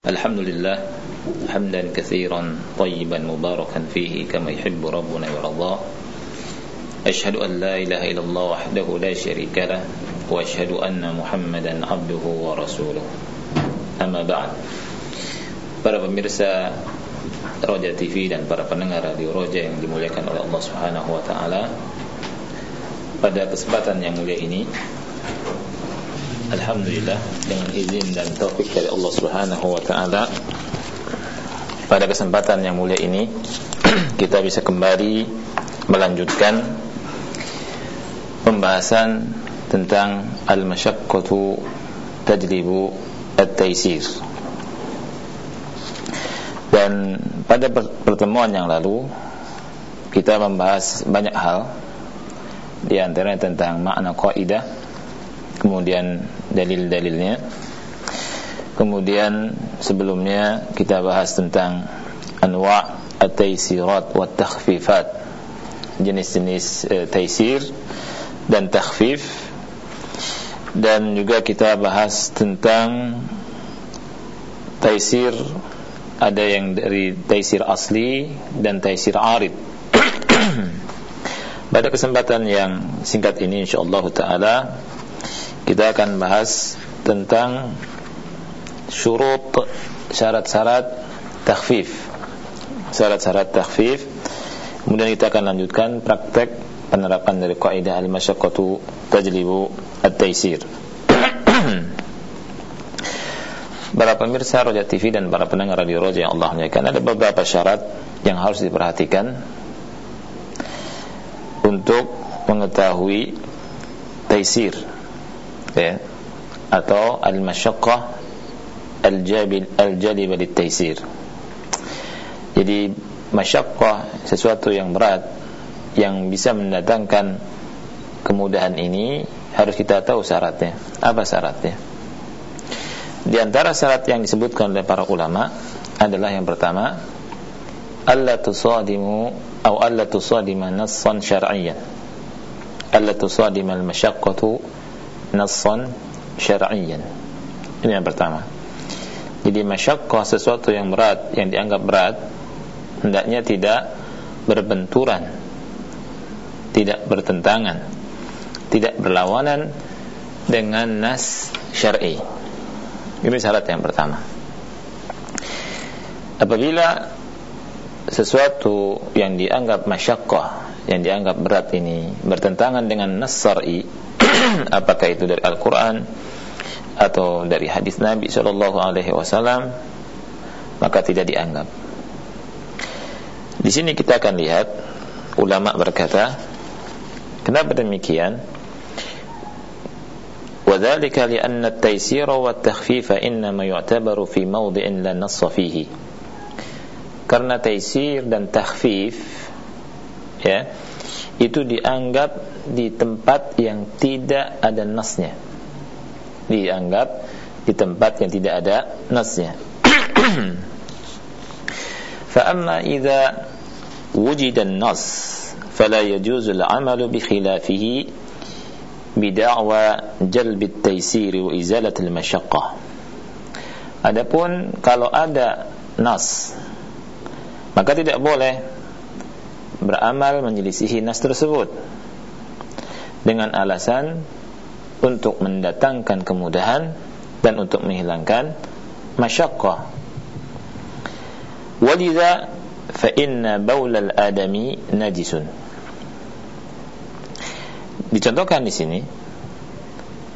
الحمد لله حمدا كثيرا طيبا مباركا فيه كما يحب ربنا ويرضاه أشهد أن لا إله إلا الله وحده لا شريك له وأشهد أن محمدا عبده ورسوله أما بعد para pemirsa Roja TV dan para pendengar radio Roja yang dimuliakan oleh Allah Subhanahu wa taala. Pada kesempatan yang mulia ini Alhamdulillah dengan izin dan taufik dari Allah Subhanahu wa taala pada kesempatan yang mulia ini kita bisa kembali melanjutkan pembahasan tentang al-masyaqqatu tajlibu at-taisir dan pada pertemuan yang lalu kita membahas banyak hal di antaranya tentang makna kaidah kemudian dalil-dalilnya. Kemudian sebelumnya kita bahas tentang anwa' at-taisirat wa takhfifat. Jenis-jenis e, taisir dan takhfif. Dan juga kita bahas tentang taisir ada yang dari taisir asli dan taisir arid. Pada kesempatan yang singkat ini insyaallah taala kita akan bahas tentang syurut syarat-syarat takhfif. Syarat-syarat takhfif. Kemudian kita akan lanjutkan praktek penerapan dari kaidah al-masyaqqatu tajlibu at-taisir para pemirsa Roja TV dan para pendengar radio Roja yang Allah muliakan ada beberapa syarat yang harus diperhatikan untuk mengetahui taisir ya atau al-masyaqqah al-jabil al-jalib jadi masyaqqah sesuatu yang berat yang bisa mendatangkan kemudahan ini harus kita tahu syaratnya. Apa syaratnya? Di antara syarat yang disebutkan oleh para ulama adalah yang pertama alla tusadimu atau alla tusadima nassan syar'iyyan alla tusadima al-masyaqqatu nassan syar'iyyan. Ini yang pertama. Jadi masyaqqah sesuatu yang berat, yang dianggap berat, hendaknya tidak berbenturan, tidak bertentangan, tidak berlawanan dengan nas syar'i. Ini syarat yang pertama. Apabila sesuatu yang dianggap masyaqqah, yang dianggap berat ini bertentangan dengan nas syar'i, apakah itu dari Al-Quran atau dari hadis Nabi Shallallahu Alaihi Wasallam maka tidak dianggap. Di sini kita akan lihat ulama berkata, kenapa demikian? وذلك لأن التيسير والتخفيف إنما يعتبر في موضع لا نص فيه karena taisir dan takhfif ya itu dianggap di tempat yang tidak ada nasnya dianggap di tempat yang tidak ada nasnya فأما إذا وجد النص فلا يجوز العمل بخلافه بدعوى جلب التيسير وإزالة المشقة Adapun kalau ada nas maka tidak boleh beramal menyelisihi nas tersebut dengan alasan untuk mendatangkan kemudahan dan untuk menghilangkan masyaqqah. Walidha fa inna baul al-adami najisun. Dicontohkan di sini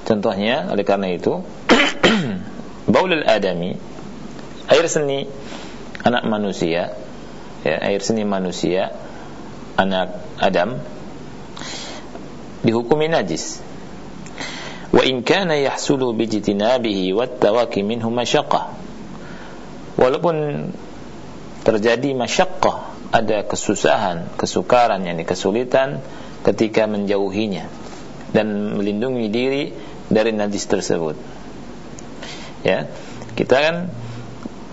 contohnya oleh karena itu baul al-adami air seni anak manusia ya, air seni manusia anak Adam dihukumi najis. Wa in kana yahsulu bijtinabihi wat tawaki minhu masyaqqah walaupun terjadi masyaqqah ada kesusahan kesukaran yakni kesulitan ketika menjauhinya dan melindungi diri dari najis tersebut. Ya kita kan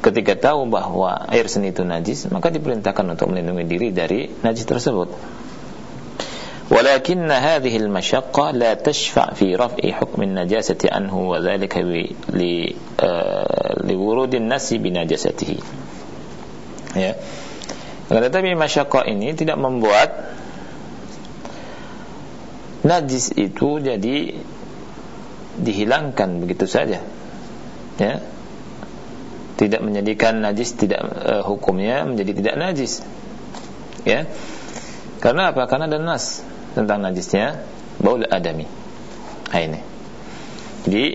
ketika tahu bahwa air seni itu najis maka diperintahkan untuk melindungi diri dari najis tersebut ولكن هذه المشقة لا تشفع في رفع حكم النجاسة عنه وذلك liwurudin nasi binajasatihi ya tetapi masyaqqah ini tidak membuat najis itu jadi dihilangkan begitu saja ya tidak menjadikan najis tidak uh, hukumnya menjadi tidak najis. Ya. Karena apa? Karena ada nas tentang najisnya baul adami. Nah, ini. Jadi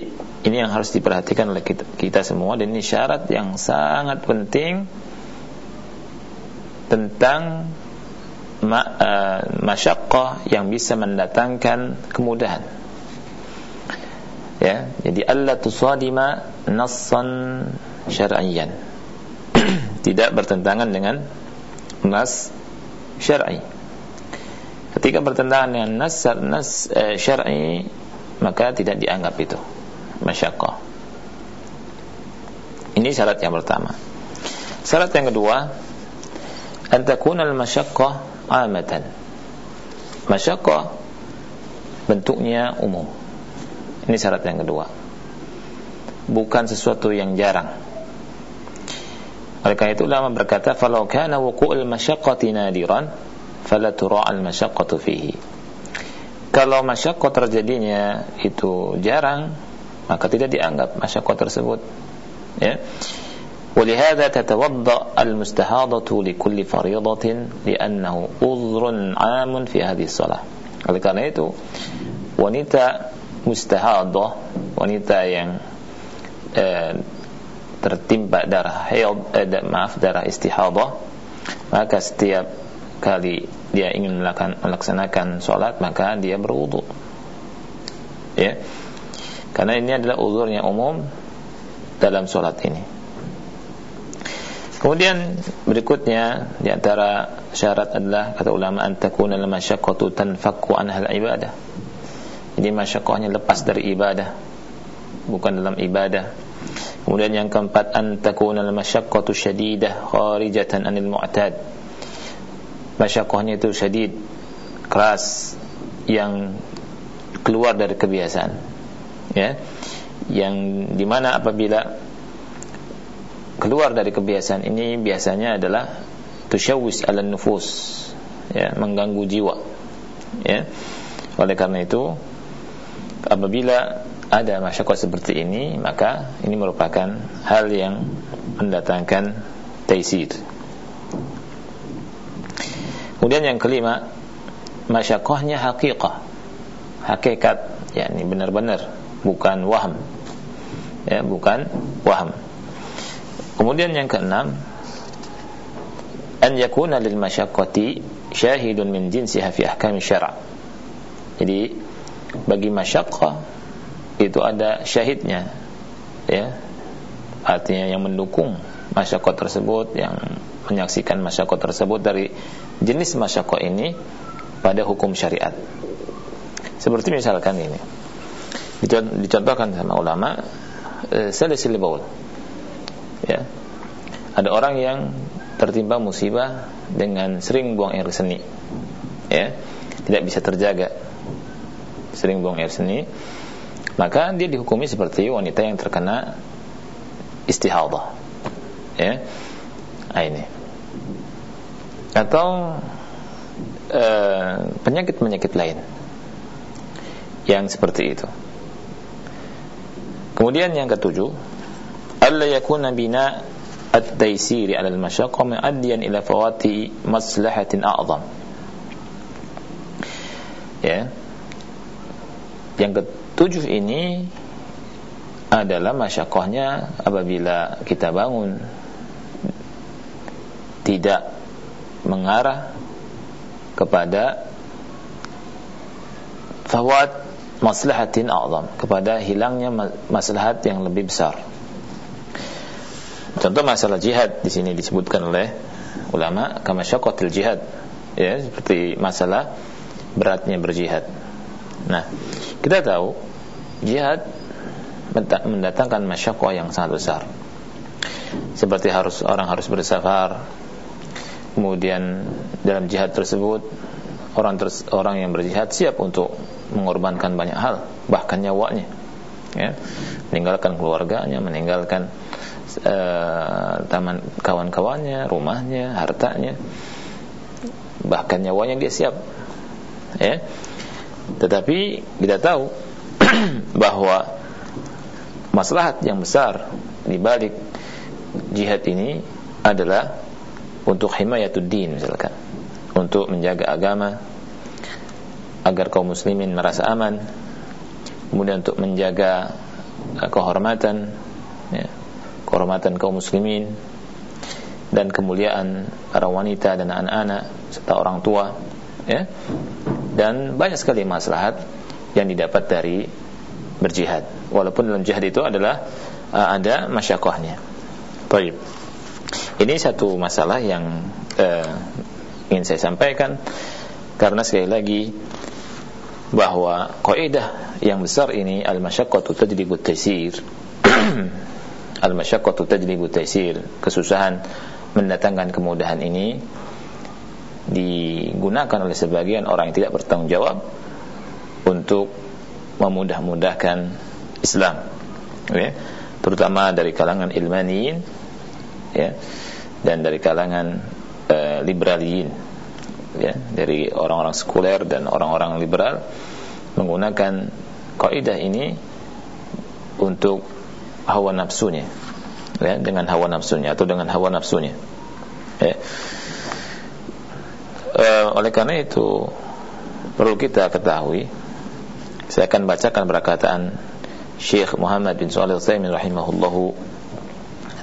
ini yang harus diperhatikan oleh kita, kita semua dan ini syarat yang sangat penting tentang ma, masyaqqah yang bisa mendatangkan kemudahan. Ya. Jadi Allah tusadima nassan syar'iyyan. Tidak bertentangan dengan nas syar'i. Ketika bertentangan dengan nas nas uh, syar'i maka tidak dianggap itu masyaqqah ini syarat yang pertama. Syarat yang kedua an takuna al-masyaqqah amatan. Masyaqqah bentuknya umum. Ini syarat yang kedua. Bukan sesuatu yang jarang oleh karena itu ulama berkata falau kana wuqu'ul masyaqqati nadiran fala tura'al masyaqqatu fihi kalau masyaqqah terjadinya itu jarang maka tidak dianggap masyaqqah tersebut ya ولهذا تتوضأ المستحاضة لكل فريضة لأنه عذر عام في هذه الصلاة oleh karena itu wanita mustahadah wanita yang eh, tertimpa darah haid eh, maaf darah istihadah maka setiap kali dia ingin melaksanakan sholat maka dia berwudu ya karena ini adalah uzurnya umum dalam sholat ini Kemudian berikutnya di antara syarat adalah kata ulama an takuna al masyaqqatu tanfakku an hal ibadah. Jadi masyaqqahnya lepas dari ibadah bukan dalam ibadah. Kemudian yang keempat an takuna al masyaqqatu syadidah kharijatan anil mu'tad. Masyaqqahnya itu syadid keras yang keluar dari kebiasaan. Ya. Yang di mana apabila keluar dari kebiasaan ini biasanya adalah tusyawis ala nufus ya mengganggu jiwa ya oleh karena itu apabila ada masyarakat seperti ini maka ini merupakan hal yang mendatangkan taisir kemudian yang kelima masyakohnya hakikah hakikat yakni benar-benar bukan waham. Ya bukan waham. Kemudian yang keenam an yakuna lil masyaqqati syahidun min jinsiha fi ahkam syara'. Jadi bagi masyaqqah itu ada syahidnya. Ya. Artinya yang mendukung masyaqqah tersebut yang menyaksikan masyaqqah tersebut dari jenis masyaqqah ini pada hukum syariat. Seperti misalkan ini. Dicontohkan sama ulama eh, baul ya. Ada orang yang tertimpa musibah dengan sering buang air seni. Ya. Tidak bisa terjaga. Sering buang air seni maka dia dihukumi seperti wanita yang terkena istihadah. Ya. Nah, ini. Atau eh, penyakit-penyakit uh, lain yang seperti itu. Kemudian yang ketujuh alla yakuna bina at-taysiri 'ala al-mashaqqa mu'addiyan ila fawati maslahatin a'zam. Ya. Yang ketujuh ini adalah masyakohnya apabila kita bangun tidak mengarah kepada fawat maslahatin a'zam kepada hilangnya maslahat yang lebih besar Contoh masalah jihad di sini disebutkan oleh ulama kama syaqatil jihad ya seperti masalah beratnya berjihad. Nah, kita tahu jihad mendatangkan masyaqqah yang sangat besar. Seperti harus orang harus bersafar. Kemudian dalam jihad tersebut orang ters, orang yang berjihad siap untuk mengorbankan banyak hal, bahkan nyawanya. Ya. Meninggalkan keluarganya, meninggalkan uh, taman kawan-kawannya, rumahnya, hartanya, bahkan nyawanya dia siap. Ya. Tetapi kita tahu bahwa maslahat yang besar di balik jihad ini adalah untuk himayatud din misalkan. Untuk menjaga agama agar kaum muslimin merasa aman. Kemudian untuk menjaga uh, kehormatan ya, kehormatan kaum muslimin dan kemuliaan para wanita dan anak-anak serta orang tua ya. Dan banyak sekali maslahat yang didapat dari berjihad. Walaupun dalam jihad itu adalah uh, ada masyakohnya. Baik. Ini satu masalah yang uh, ingin saya sampaikan. Karena sekali lagi bahwa kaidah yang besar ini al-masyaqqatu tajlibu taysir al-masyaqqatu tajlibu taysir kesusahan mendatangkan kemudahan ini digunakan oleh sebagian orang yang tidak bertanggung jawab untuk memudah-mudahkan Islam. Ya terutama dari kalangan ilmaniin ya dan dari kalangan uh, liberaliin ya dari orang-orang sekuler dan orang-orang liberal menggunakan kaidah ini untuk hawa nafsunya ya dengan hawa nafsunya atau dengan hawa nafsunya ya uh, oleh karena itu perlu kita ketahui saya akan bacakan perkataan Syekh Muhammad bin Shalih Al-Utsaimin rahimahullahu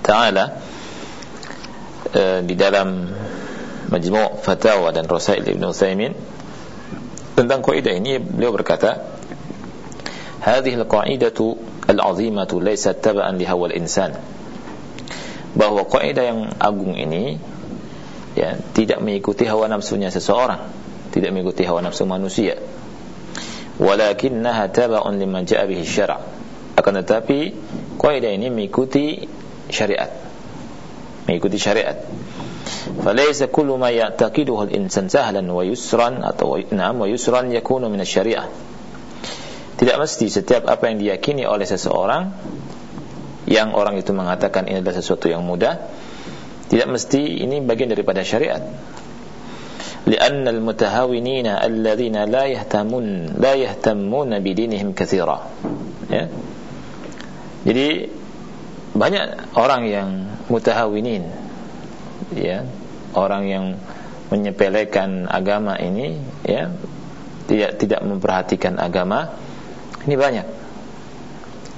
taala uh, di dalam Majmu' Fatawa dan Rasail Ibn Utsaimin tentang kaidah ini. Beliau berkata hadhihi al-qa'idatu al-'azimatu laysat tab'an li hawal insan bahwa kaidah yang agung ini ya, tidak mengikuti hawa nafsunya seseorang, tidak mengikuti hawa nafsu manusia. Walakinnaha tab'un liman ja'a bihi syara'. Akan tetapi kaidah ini mengikuti syariat. Mengikuti syariat. Falaysa kullu ma ya'taqiduhu al-insan sahlan wa yusran atau na'am wa yusran yakunu min asy-syari'ah. Tidak mesti setiap apa yang diyakini oleh seseorang yang orang itu mengatakan ini adalah sesuatu yang mudah tidak mesti ini bagian daripada syariat لأن المتهاونين الذين لا يهتمون لا يهتمون بدينهم كثيرا ya. jadi banyak orang yang mutahawinin ya orang yang menyepelekan agama ini ya tidak tidak memperhatikan agama ini banyak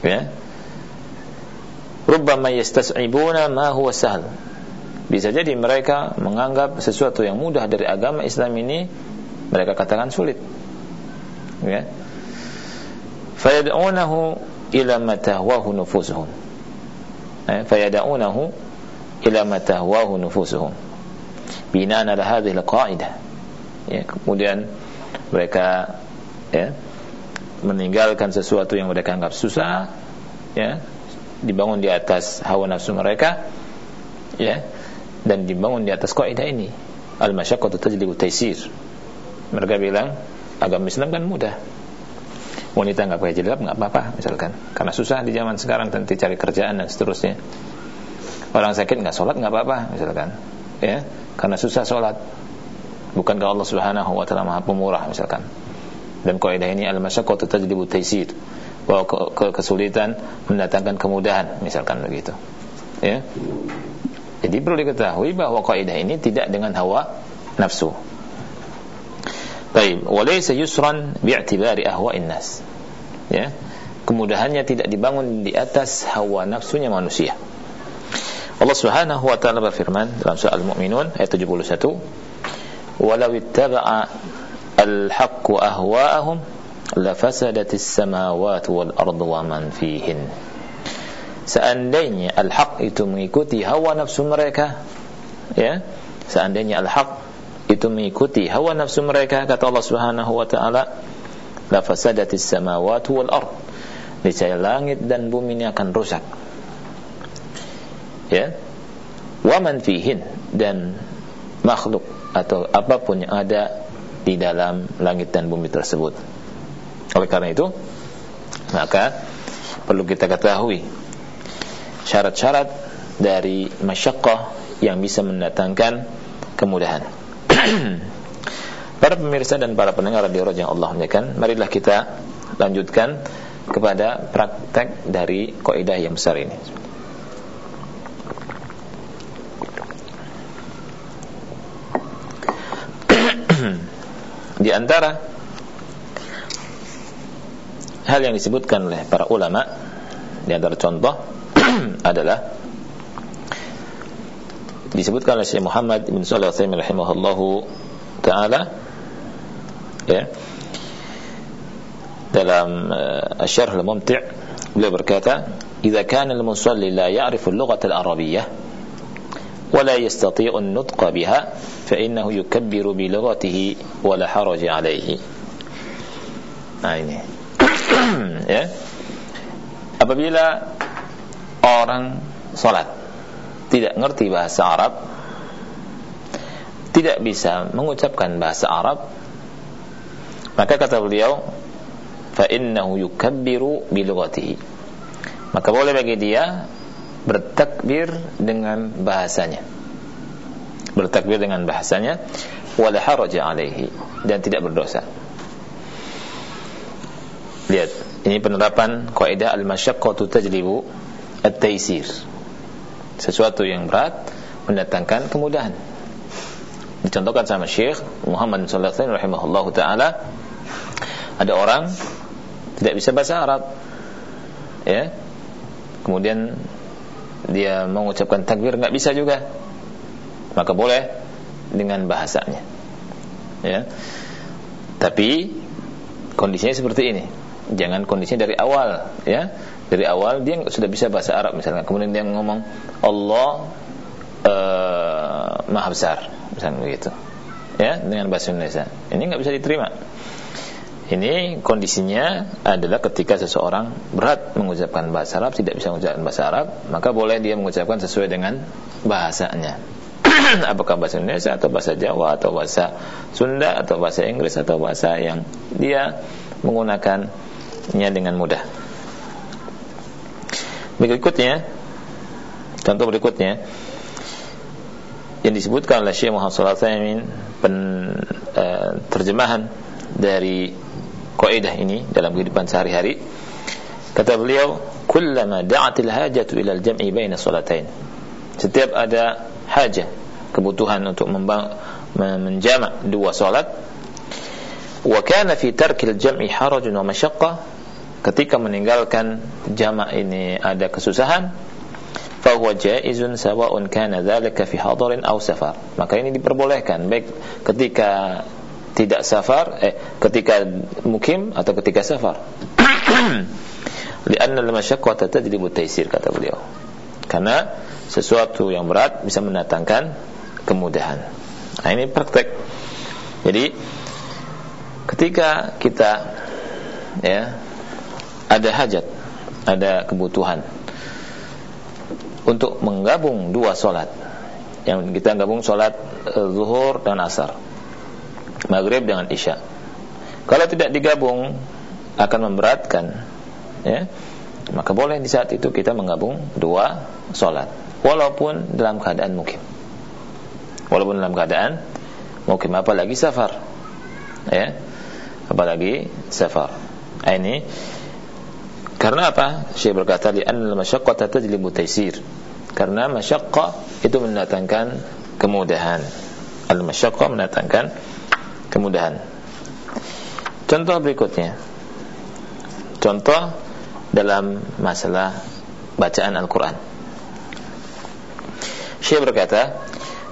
ya rubbama yastas'ibuna ma huwa sahl bisa jadi mereka menganggap sesuatu yang mudah dari agama Islam ini mereka katakan sulit. Ya. Fayad'unahu ila ma tahwahu nufusuhum. Ya fayad'unahu ila ma tahwahu nufusuhum. Binaan ala hadhihi alqaidah ya kemudian mereka ya meninggalkan sesuatu yang mereka anggap susah ya dibangun di atas hawa nafsu mereka ya dan dibangun di atas kaidah ini. Al masyaqqatu tajlibu taysir. Mereka bilang agama Islam kan mudah. Wanita nggak pakai jilbab nggak apa-apa misalkan. Karena susah di zaman sekarang nanti cari kerjaan dan seterusnya. Orang sakit nggak sholat nggak apa-apa misalkan. Ya karena susah sholat. Bukankah Allah Subhanahu wa taala Maha Pemurah misalkan. Dan kaidah ini al-masyaqqatu tajlibu taysir. Bahwa ke, ke kesulitan mendatangkan kemudahan misalkan begitu. Ya jadi perlu diketahui bahwa kaidah ini tidak dengan hawa nafsu Baik, walaysa yusran bi'tibari ahwa'in nas. Ya. Kemudahannya tidak dibangun di atas hawa nafsunya manusia. Allah Subhanahu wa taala berfirman dalam surah Al-Mu'minun ayat 71, "Walau ittaba'a al-haqqu ahwa'ahum lafasadatis samawati wal ardu wa man fihin." Seandainya al-haq itu mengikuti hawa nafsu mereka, ya, seandainya al-haq itu mengikuti hawa nafsu mereka kata Allah Subhanahu wa taala, lafasadatis samawati wal ard. Niscaya langit dan bumi ini akan rusak. Ya. Waman fihin dan makhluk atau apa pun yang ada di dalam langit dan bumi tersebut. Oleh karena itu maka perlu kita ketahui syarat-syarat dari masyakkah yang bisa mendatangkan kemudahan. para pemirsa dan para pendengar radio yang Allah muliakan, marilah kita lanjutkan kepada praktek dari kaidah yang besar ini. Di antara hal yang disebutkan oleh para ulama di antara contoh adalah disebutkan oleh Syekh Muhammad bin Shalih Al-Utsaimin rahimahullahu taala ya dalam uh, Asy-Syarh Al-Mumti' beliau berkata "Idza kana al-musalli la ya'rifu al-lughah al-arabiyyah wa la yastati'u an-nutq biha fa innahu yukabbiru bi lughatihi wa la haraj 'alayhi." Nah ini. ya. Apabila orang salat tidak ngerti bahasa Arab. Tidak bisa mengucapkan bahasa Arab. Maka kata beliau fa innahu yukabbiru bi maka boleh bagi dia bertakbir dengan bahasanya. Bertakbir dengan bahasanya. Wala haraja alaihi. Dan tidak berdosa. Lihat ini penerapan kaidah al-masyaqqatu tajlibu at-taisir. Sesuatu yang berat mendatangkan kemudahan. Dicontohkan sama Syekh Muhammad wasallam rahimahullahu taala. Ada orang tidak bisa bahasa Arab. Ya. Kemudian dia mengucapkan takbir nggak bisa juga. Maka boleh dengan bahasanya. Ya. Tapi kondisinya seperti ini. Jangan kondisinya dari awal ya dari awal dia sudah bisa bahasa Arab misalnya. Kemudian dia ngomong Allah uh, maha besar misalnya begitu. Ya dengan bahasa Indonesia. Ini nggak bisa diterima. Ini kondisinya adalah ketika seseorang berat mengucapkan bahasa Arab tidak bisa mengucapkan bahasa Arab maka boleh dia mengucapkan sesuai dengan bahasanya. Apakah bahasa Indonesia atau bahasa Jawa atau bahasa Sunda atau bahasa Inggris atau bahasa yang dia menggunakannya dengan mudah Berikutnya Contoh berikutnya Yang disebutkan oleh Syekh Muhammad Sallallahu Alaihi pen, uh, Terjemahan Dari Kaidah ini dalam kehidupan sehari-hari. Kata beliau Kullama da'atil hajatu ilal jam'i baina salatain Setiap ada hajah Kebutuhan untuk menjamak dua salat Wa kana fi tarkil jam'i harajun wa masyaqqah ketika meninggalkan jamak ini ada kesusahan fahuwa jaizun sawa'un kana dzalika fi hadarin aw safar. Maka ini diperbolehkan. Baik ketika tidak safar eh ketika mukim atau ketika safar. Lianna al-masyaqqata tajlibu taysir kata beliau. Karena sesuatu yang berat bisa mendatangkan kemudahan. Nah ini praktek. Jadi ketika kita ya ada hajat, ada kebutuhan untuk menggabung dua solat. Yang kita gabung solat uh, zuhur dan asar, maghrib dengan isya. Kalau tidak digabung akan memberatkan, ya. Maka boleh di saat itu kita menggabung dua solat, walaupun dalam keadaan mukim. Walaupun dalam keadaan mukim, apalagi safar, ya, apalagi safar. Nah, ini karena apa? Syekh berkata li anna al-masyaqqata tajlibu taysir. Karena masyaqqa itu mendatangkan kemudahan. Al-masyaqqa mendatangkan kemudahan. Contoh berikutnya. Contoh dalam masalah bacaan Al-Qur'an. Syekh berkata,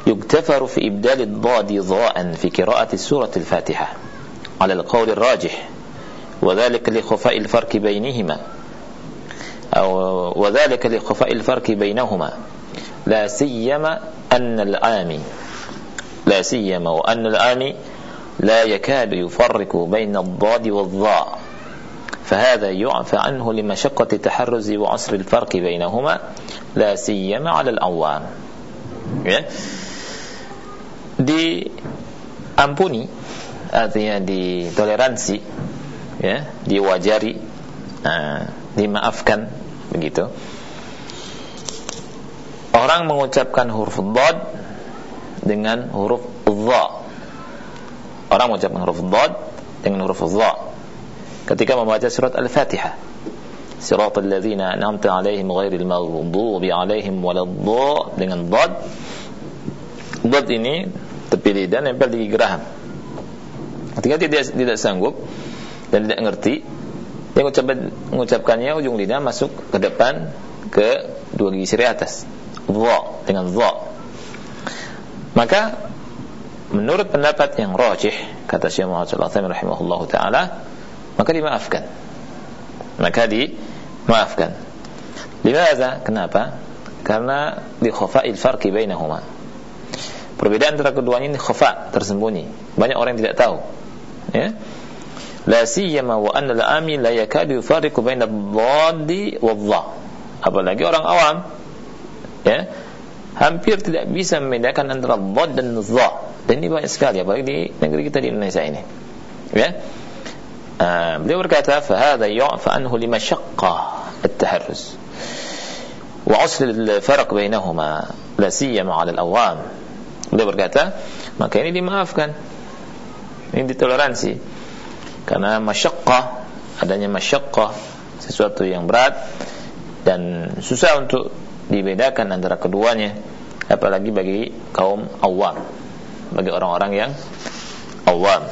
"Yuktafaru fi ibdal ad-dad dha'an fi qira'ati surah Al-Fatihah 'ala al-qawl ar-rajih." وذلك لخفاء الفرق بينهما. أو وذلك لخفاء الفرق بينهما. لا سيما أن العامي لا سيما وأن العامي لا يكاد يفرق بين الضاد والضاء. فهذا يعفى عنه لمشقة التحرز وعصر الفرق بينهما لا سيما على العوام ya. ampuni artinya ditoleransi ya diwajari nah, dimaafkan begitu orang mengucapkan huruf dhad dengan huruf dha orang mengucapkan huruf dhad dengan huruf dha ketika membaca surat al-fatihah صراط الذين أنعمت عليهم غير المغضوب عليهم ولا الضال dengan dhad dhad ini tepi lidah nempel di geraham ketika tidak tidak sanggup dan tidak ngerti dia mengucapkan, mengucapkannya ujung lidah masuk ke depan ke dua gigi seri atas. Dha dengan dha. Maka menurut pendapat yang rajih kata Syekh Muhammad sallallahu alaihi rahimahullah taala maka dimaafkan. Maka dimaafkan. Limaza kenapa? Karena di khafa'il farqi bainahuma. Perbedaan antara keduanya ini khafa tersembunyi. Banyak orang yang tidak tahu. Ya la siyama wa anna al-amin la yakadu yufariqu baina ad-dhaddi wadh-dha apalagi orang awam ya hampir tidak bisa membedakan antara dhad dan dha dan ini banyak sekali apalagi di negeri kita di Indonesia ini ya uh, beliau berkata fa hadha yu'fa anhu limashaqqa at-taharruz wa asl al-farq bainahuma la siyama 'ala al-awam beliau berkata maka ini dimaafkan ini ditoleransi karena masyakkah adanya masyakkah sesuatu yang berat dan susah untuk dibedakan antara keduanya apalagi bagi kaum awam bagi orang-orang yang awam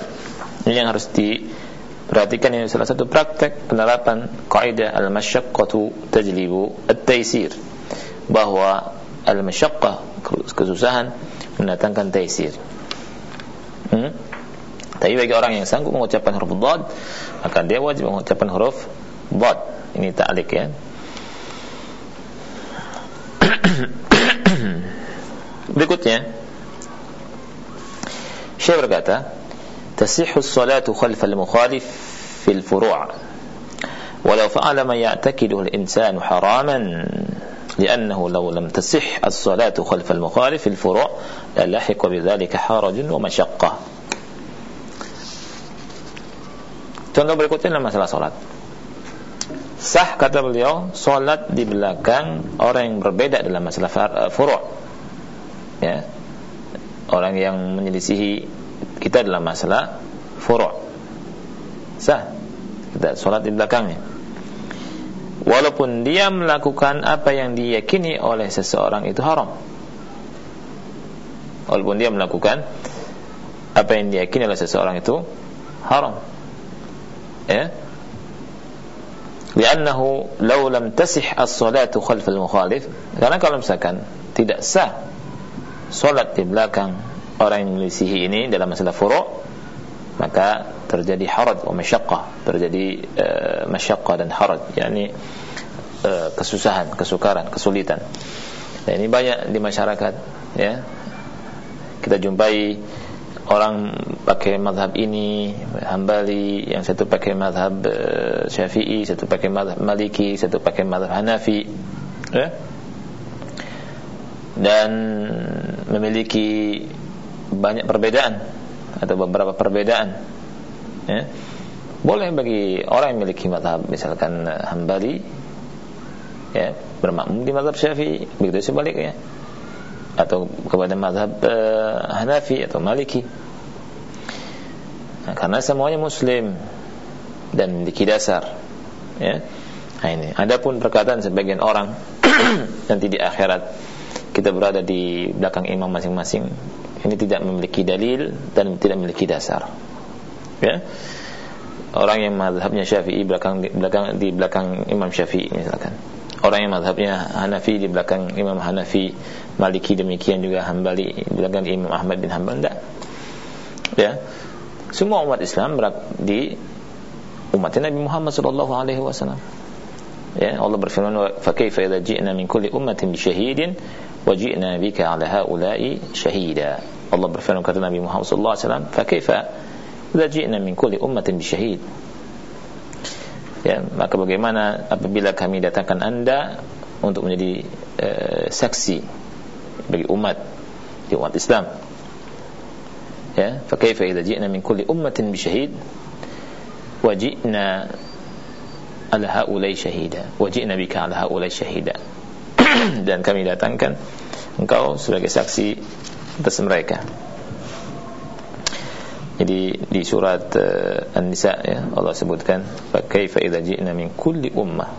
ini yang harus diperhatikan ini salah satu praktek penerapan kaidah al-masyaqqatu tajlibu at-taisir bahwa al-masyaqqah kesusahan mendatangkan taisir hmm? Tapi bagi orang yang sanggup mengucapkan huruf dhad, maka dia wajib mengucapkan huruf dhad. Ini ta'liq ya. Berikutnya Syekh berkata, "Tasihhu as-salatu khalfa al-mukhalif fi al-furu' ولو فعل ما يعتقده الإنسان حراما لأنه لو لم تصح الصلاة خلف المخالف في الفروع للحق بذلك حرج ومشقة Contoh berikutnya adalah masalah sholat. Sah kata beliau, sholat di belakang orang yang berbeda dalam masalah eh, furu' ya. Orang yang menyelisihi kita dalam masalah furu' Sah kita sholat di belakangnya. Walaupun dia melakukan apa yang diyakini oleh seseorang itu haram. Walaupun dia melakukan apa yang diyakini oleh seseorang itu haram ya. Liannahu law lam tasih as-salatu khalf al-mukhalif karena kalau misalkan tidak sah salat di belakang orang yang melisihi ini dalam masalah furu' maka terjadi haraj wa masyaqqah terjadi uh, masyaqqah dan haraj yakni uh, kesusahan kesukaran kesulitan. Dan ini banyak di masyarakat ya. Kita jumpai orang pakai madhab ini Hambali yang satu pakai madhab uh, Syafi'i satu pakai madhab Maliki satu pakai madhab Hanafi ya? dan memiliki banyak perbedaan atau beberapa perbedaan ya? boleh bagi orang yang memiliki madhab misalkan Hambali ya bermakmum di madhab Syafi'i begitu sebaliknya atau kepada mazhab uh, Hanafi atau Maliki. Nah, karena semuanya muslim dan memiliki dasar ya. Nah ini. Adapun perkataan sebagian orang nanti di akhirat kita berada di belakang imam masing-masing ini tidak memiliki dalil dan tidak memiliki dasar ya. Orang yang mazhabnya Syafi'i belakang belakang di belakang Imam Syafi'i misalkan orang yang mazhabnya Hanafi di belakang Imam Hanafi Maliki demikian juga Hambali di belakang Imam Ahmad bin Hanbal tidak ya. Semua umat Islam di umat Nabi Muhammad sallallahu alaihi wasallam. Ya Allah berfirman fa kaifa idza ji'na min kulli ummatin bi syahidin wa ji'na bika 'ala haula'i syahida Allah berfirman kata Nabi Muhammad sallallahu alaihi wasallam fa kaifa idza ji'na min kulli ummatin bi syahid ya maka bagaimana apabila kami datangkan anda untuk menjadi uh, saksi bagi umat di umat Islam. Ya fa kaifa idza ji'na min kulli ummatin bi syahid wa ji'na ala haulai syahida wa ji'na bika ala haulai syahida dan kami datangkan engkau sebagai saksi atas mereka jadi di surat uh, An-Nisa ya Allah sebutkan kaifa idza ji'na min kulli ummah.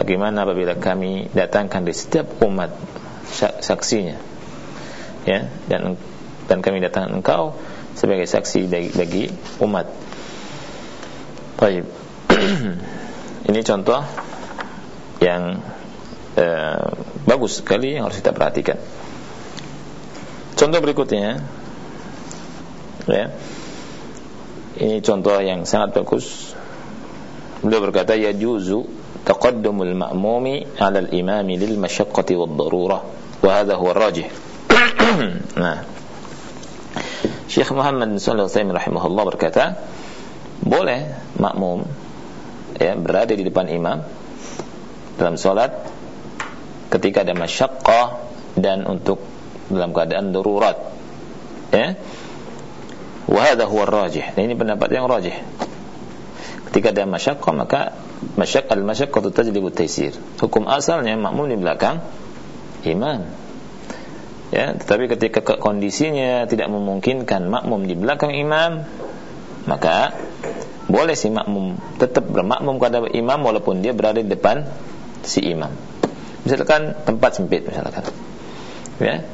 Bagaimana apabila kami datangkan di setiap umat saksinya ya dan dan kami datangkan engkau sebagai saksi bagi, bagi umat. Baik. Ini contoh yang uh, bagus sekali yang harus kita perhatikan. Contoh berikutnya ya. Ini contoh yang sangat bagus. Beliau berkata ya juzu taqaddumul ma'mumi 'ala al-imami lil masyaqqati wad darurah. Wa hadha huwa rajih. Nah. Syekh Muhammad bin Shalih Al-Utsaimin rahimahullah berkata boleh makmum ya berada di depan imam dalam salat ketika ada masyaqqah dan untuk dalam keadaan darurat. Ya Wahada huwa rajih. Ini pendapat yang rajih. Ketika ada masyakkah maka masyak al masyakkah tajlibu taysir. Hukum asalnya makmum di belakang imam. Ya, tetapi ketika kondisinya tidak memungkinkan makmum di belakang imam, maka boleh si makmum tetap bermakmum kepada imam walaupun dia berada di depan si imam. Misalkan tempat sempit misalkan. Ya.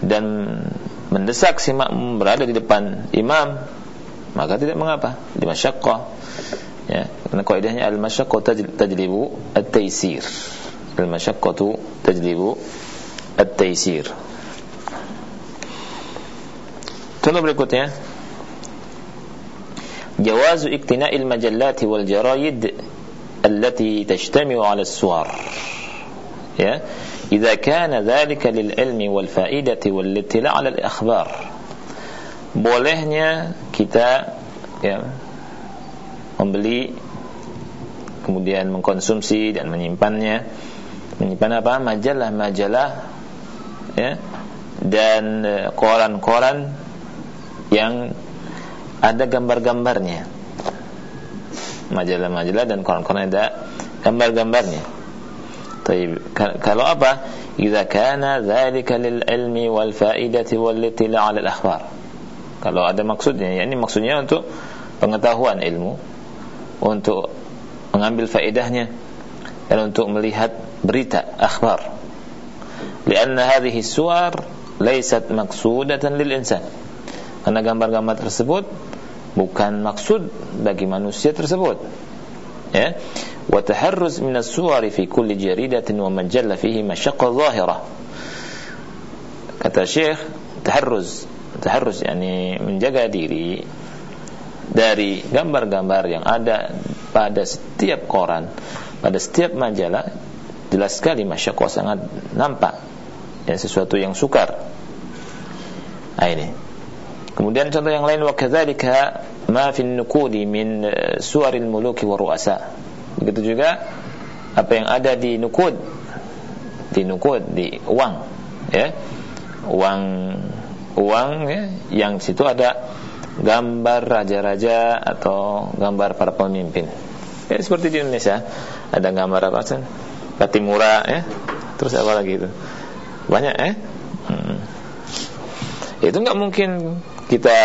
Dan mendesak si makmum berada di depan imam maka tidak mengapa. Di masyaqqah. Ya karena kaidahnya al masyaqqah tajlibu at taysir al masyaqqatu tajlibu at taysir contoh berikutnya. Jawazu iktina'il majallati wal jarayid allati tajtami'u 'ala as-suwar. Ya. إذا كان ذلك للعلم والفائدة والاطلاع على الأخبار bolehnya kita ya, membeli kemudian mengkonsumsi dan menyimpannya menyimpan apa majalah-majalah ya dan e, koran-koran yang ada gambar-gambarnya majalah-majalah dan koran-koran ada gambar-gambarnya طيب kalau apa idza kana dzalika lil ilmi wal faidati wal litila' ala al akhbar kalau ada maksudnya yakni maksudnya untuk pengetahuan ilmu untuk mengambil faedahnya dan untuk melihat berita akhbar لأن هذه الصور ليست مقصودة للإنسان karena gambar-gambar tersebut bukan maksud bagi manusia tersebut ya وتحرز من الصور في كل جريدة ومجلة فيه مشقة ظاهرة kata Syekh taharruz taharruz yani menjaga diri dari gambar-gambar yang ada pada setiap koran pada setiap majalah jelas sekali masyakoh sangat nampak ya sesuatu yang sukar nah ini kemudian contoh yang lain wa kadzalika ma fi nukudi min suwaril muluki wa ru'asa Begitu juga apa yang ada di nukud, di nukud, di uang, ya, uang, uang, ya, yang situ ada gambar raja-raja atau gambar para pemimpin. Ya, seperti di Indonesia ada gambar apa sih? Patimura, ya, terus apa lagi itu? Banyak, eh? Hmm. Itu nggak mungkin kita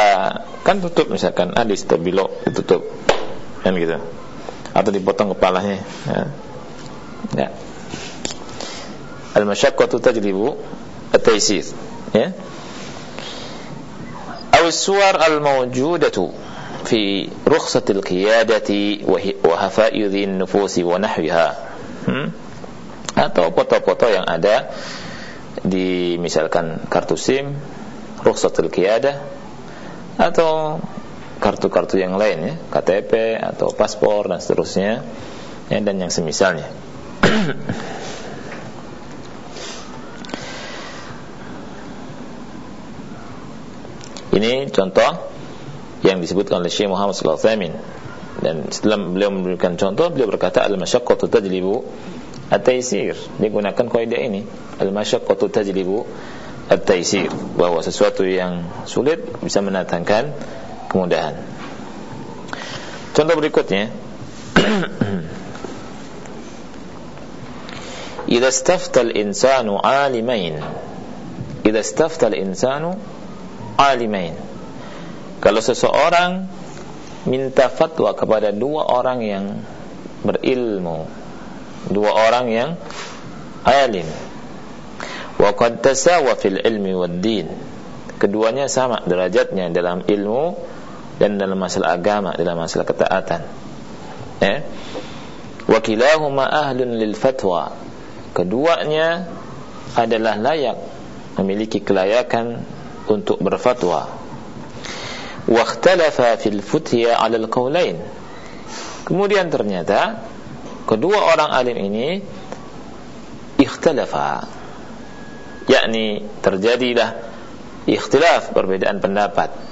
kan tutup misalkan ada stabilo ditutup kan gitu atau dipotong kepalanya ya. ya. Al-masyaqqatu tajlibu at-taysir ya. Aw suwar al-mawjudatu fi rukhsatil qiyadati wa hafa'i nufusi wa nahwiha. Hmm? Atau foto-foto yang ada di misalkan kartu SIM, rukhsatul qiyadah atau kartu-kartu yang lain ya, KTP atau paspor dan seterusnya ya, dan yang semisalnya. Ini contoh yang disebutkan oleh Syekh Muhammad sallallahu dan setelah beliau memberikan contoh beliau berkata al-masyaqqatu tajlibu at-taysir digunakan kaidah ini. Al-masyaqqatu tajlibu at-taysir bahwa sesuatu yang sulit bisa mendatangkan kemudahan. Contoh berikutnya. Idza staftal insanu alimain. Idza staftal insanu alimain. Kalau seseorang minta fatwa kepada dua orang yang berilmu dua orang yang alim. Wa qad tasawa fil ilmi wad din keduanya sama derajatnya dalam ilmu dan dalam masalah agama dalam masalah ketaatan. Ya wa kilahuma ahlun lil fatwa. Keduanya adalah layak memiliki kelayakan untuk berfatwa. Wa ikhtalafa fil futya 'ala al qawlain. Kemudian ternyata kedua orang alim ini ikhtalafa. Yakni terjadilah ikhtilaf perbedaan pendapat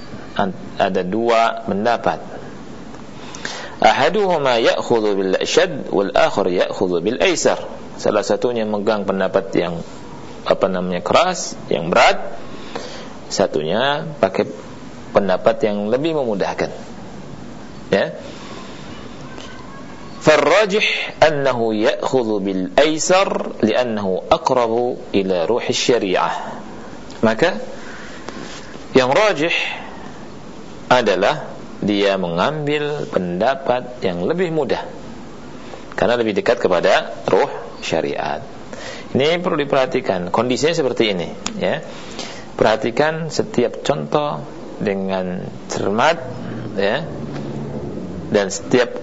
ada dua pendapat ahaduhuma ya'khudhu bil ashad wal akhar ya'khudhu bil aisar salah satunya megang pendapat yang apa namanya keras yang berat satunya pakai pendapat yang lebih memudahkan ya فالراجح أنه يأخذ بالأيسر لأنه أقرب إلى روح الشريعة maka yang rajih adalah dia mengambil pendapat yang lebih mudah karena lebih dekat kepada ruh syariat. Ini perlu diperhatikan kondisinya seperti ini ya. Perhatikan setiap contoh dengan cermat ya. Dan setiap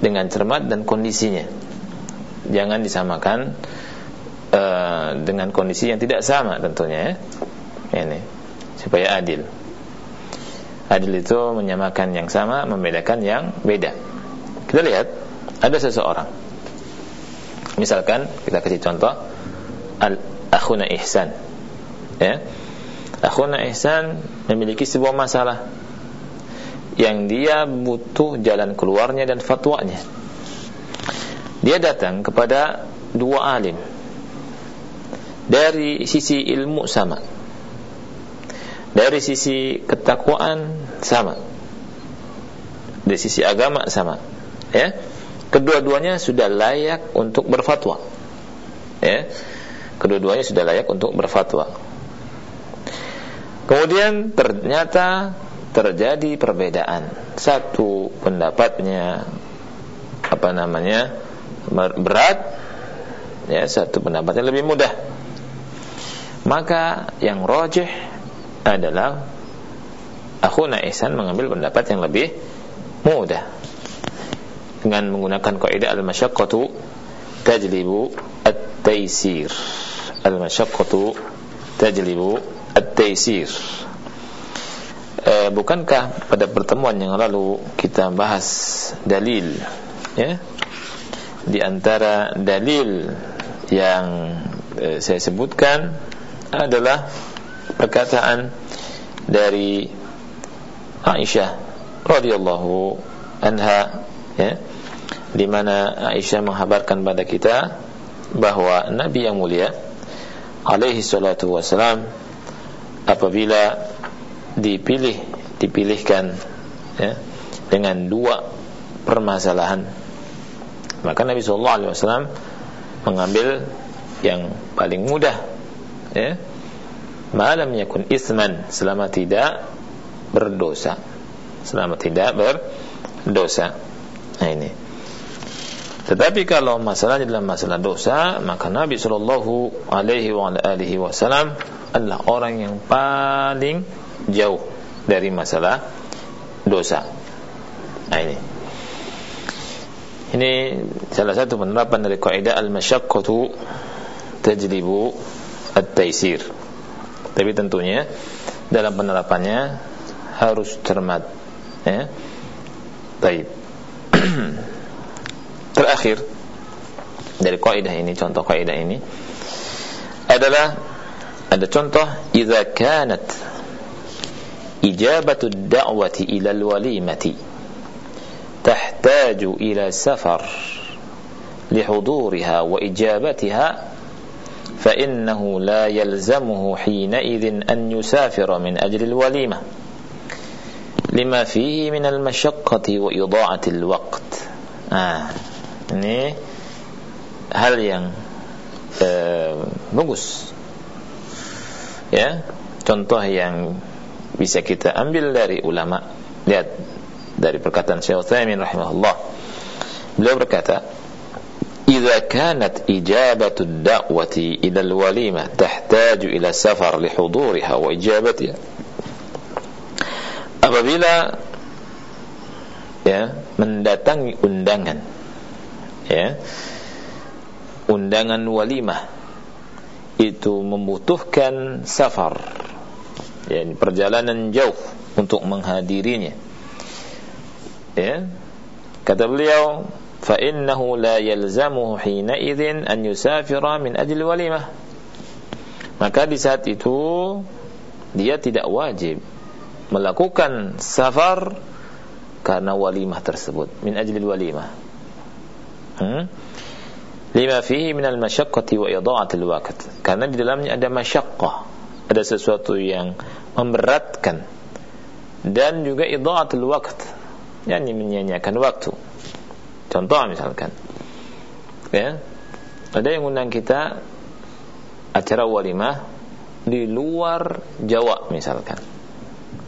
dengan cermat dan kondisinya. Jangan disamakan uh, dengan kondisi yang tidak sama tentunya ya. Ini supaya adil. Adil itu menyamakan yang sama, membedakan yang beda. Kita lihat ada seseorang. Misalkan kita kasih contoh al akhuna ihsan. Ya. Akhuna ihsan memiliki sebuah masalah yang dia butuh jalan keluarnya dan fatwanya. Dia datang kepada dua alim dari sisi ilmu sama dari sisi ketakwaan sama. Dari sisi agama sama. Ya? Kedua-duanya sudah layak untuk berfatwa. Ya? Kedua-duanya sudah layak untuk berfatwa. Kemudian ternyata terjadi perbedaan. Satu pendapatnya apa namanya berat. Ya satu pendapatnya lebih mudah. Maka yang rojih adalah akhuna Ihsan mengambil pendapat yang lebih mudah. Dengan menggunakan kaidah al-masyaqqatu tajlibu at-taysir. Al-masyaqqatu tajlibu at-taysir. E, bukankah pada pertemuan yang lalu kita bahas dalil ya? Di antara dalil yang e, saya sebutkan adalah perkataan dari Aisyah radhiyallahu anha ya di mana Aisyah menghabarkan pada kita bahwa Nabi yang mulia alaihi salatu wasalam apabila dipilih dipilihkan ya dengan dua permasalahan. Maka Nabi sallallahu alaihi wasallam mengambil yang paling mudah ya malam yakun isman selama tidak berdosa. Selama tidak berdosa. Nah ini. Tetapi kalau masalahnya dalam masalah dosa maka Nabi Shallallahu Alaihi Wasallam adalah orang yang paling jauh dari masalah dosa. Nah ini. Ini salah satu penerapan dari kaidah al-masyaqqatu tajlibu at-taisir tapi tentunya dalam penerapannya harus cermat ya baik terakhir dari kaidah ini contoh kaidah ini adalah ada contoh idza kanat ijabatu ad-da'wati ila al-walimati tahtaju ila safar لحضورها وإجابتها فإنه لا يلزمه حينئذ أن يسافر من أجل الوليمة لما فيه من المشقة وإضاعة الوقت ah, ini hal yang eh, bagus ya contoh yang bisa kita ambil dari ulama lihat dari perkataan Syekh Utsaimin rahimahullah beliau berkata إذا كانت إجابة الدعوة إلى الوليمة تحتاج إلى سفر لحضورها وإجابتها apabila ya mendatangi undangan ya undangan walimah itu membutuhkan safar ya perjalanan jauh untuk menghadirinya ya kata beliau la yalzamuhu hina idzin an yusafira min ajli walimah maka di saat itu dia tidak wajib melakukan safar karena walimah tersebut. Min ajli walimah. Hmm? lima fihi min al-masyaqqati wa idha'ati al-waqt karena di dalamnya ada masyaqqah. Ada sesuatu yang memberatkan. Dan juga idha'atul waqt. Yakni menyia-nyiakan waktu contoh misalkan. Ya. Ada yang undang kita acara walimah di luar Jawa misalkan.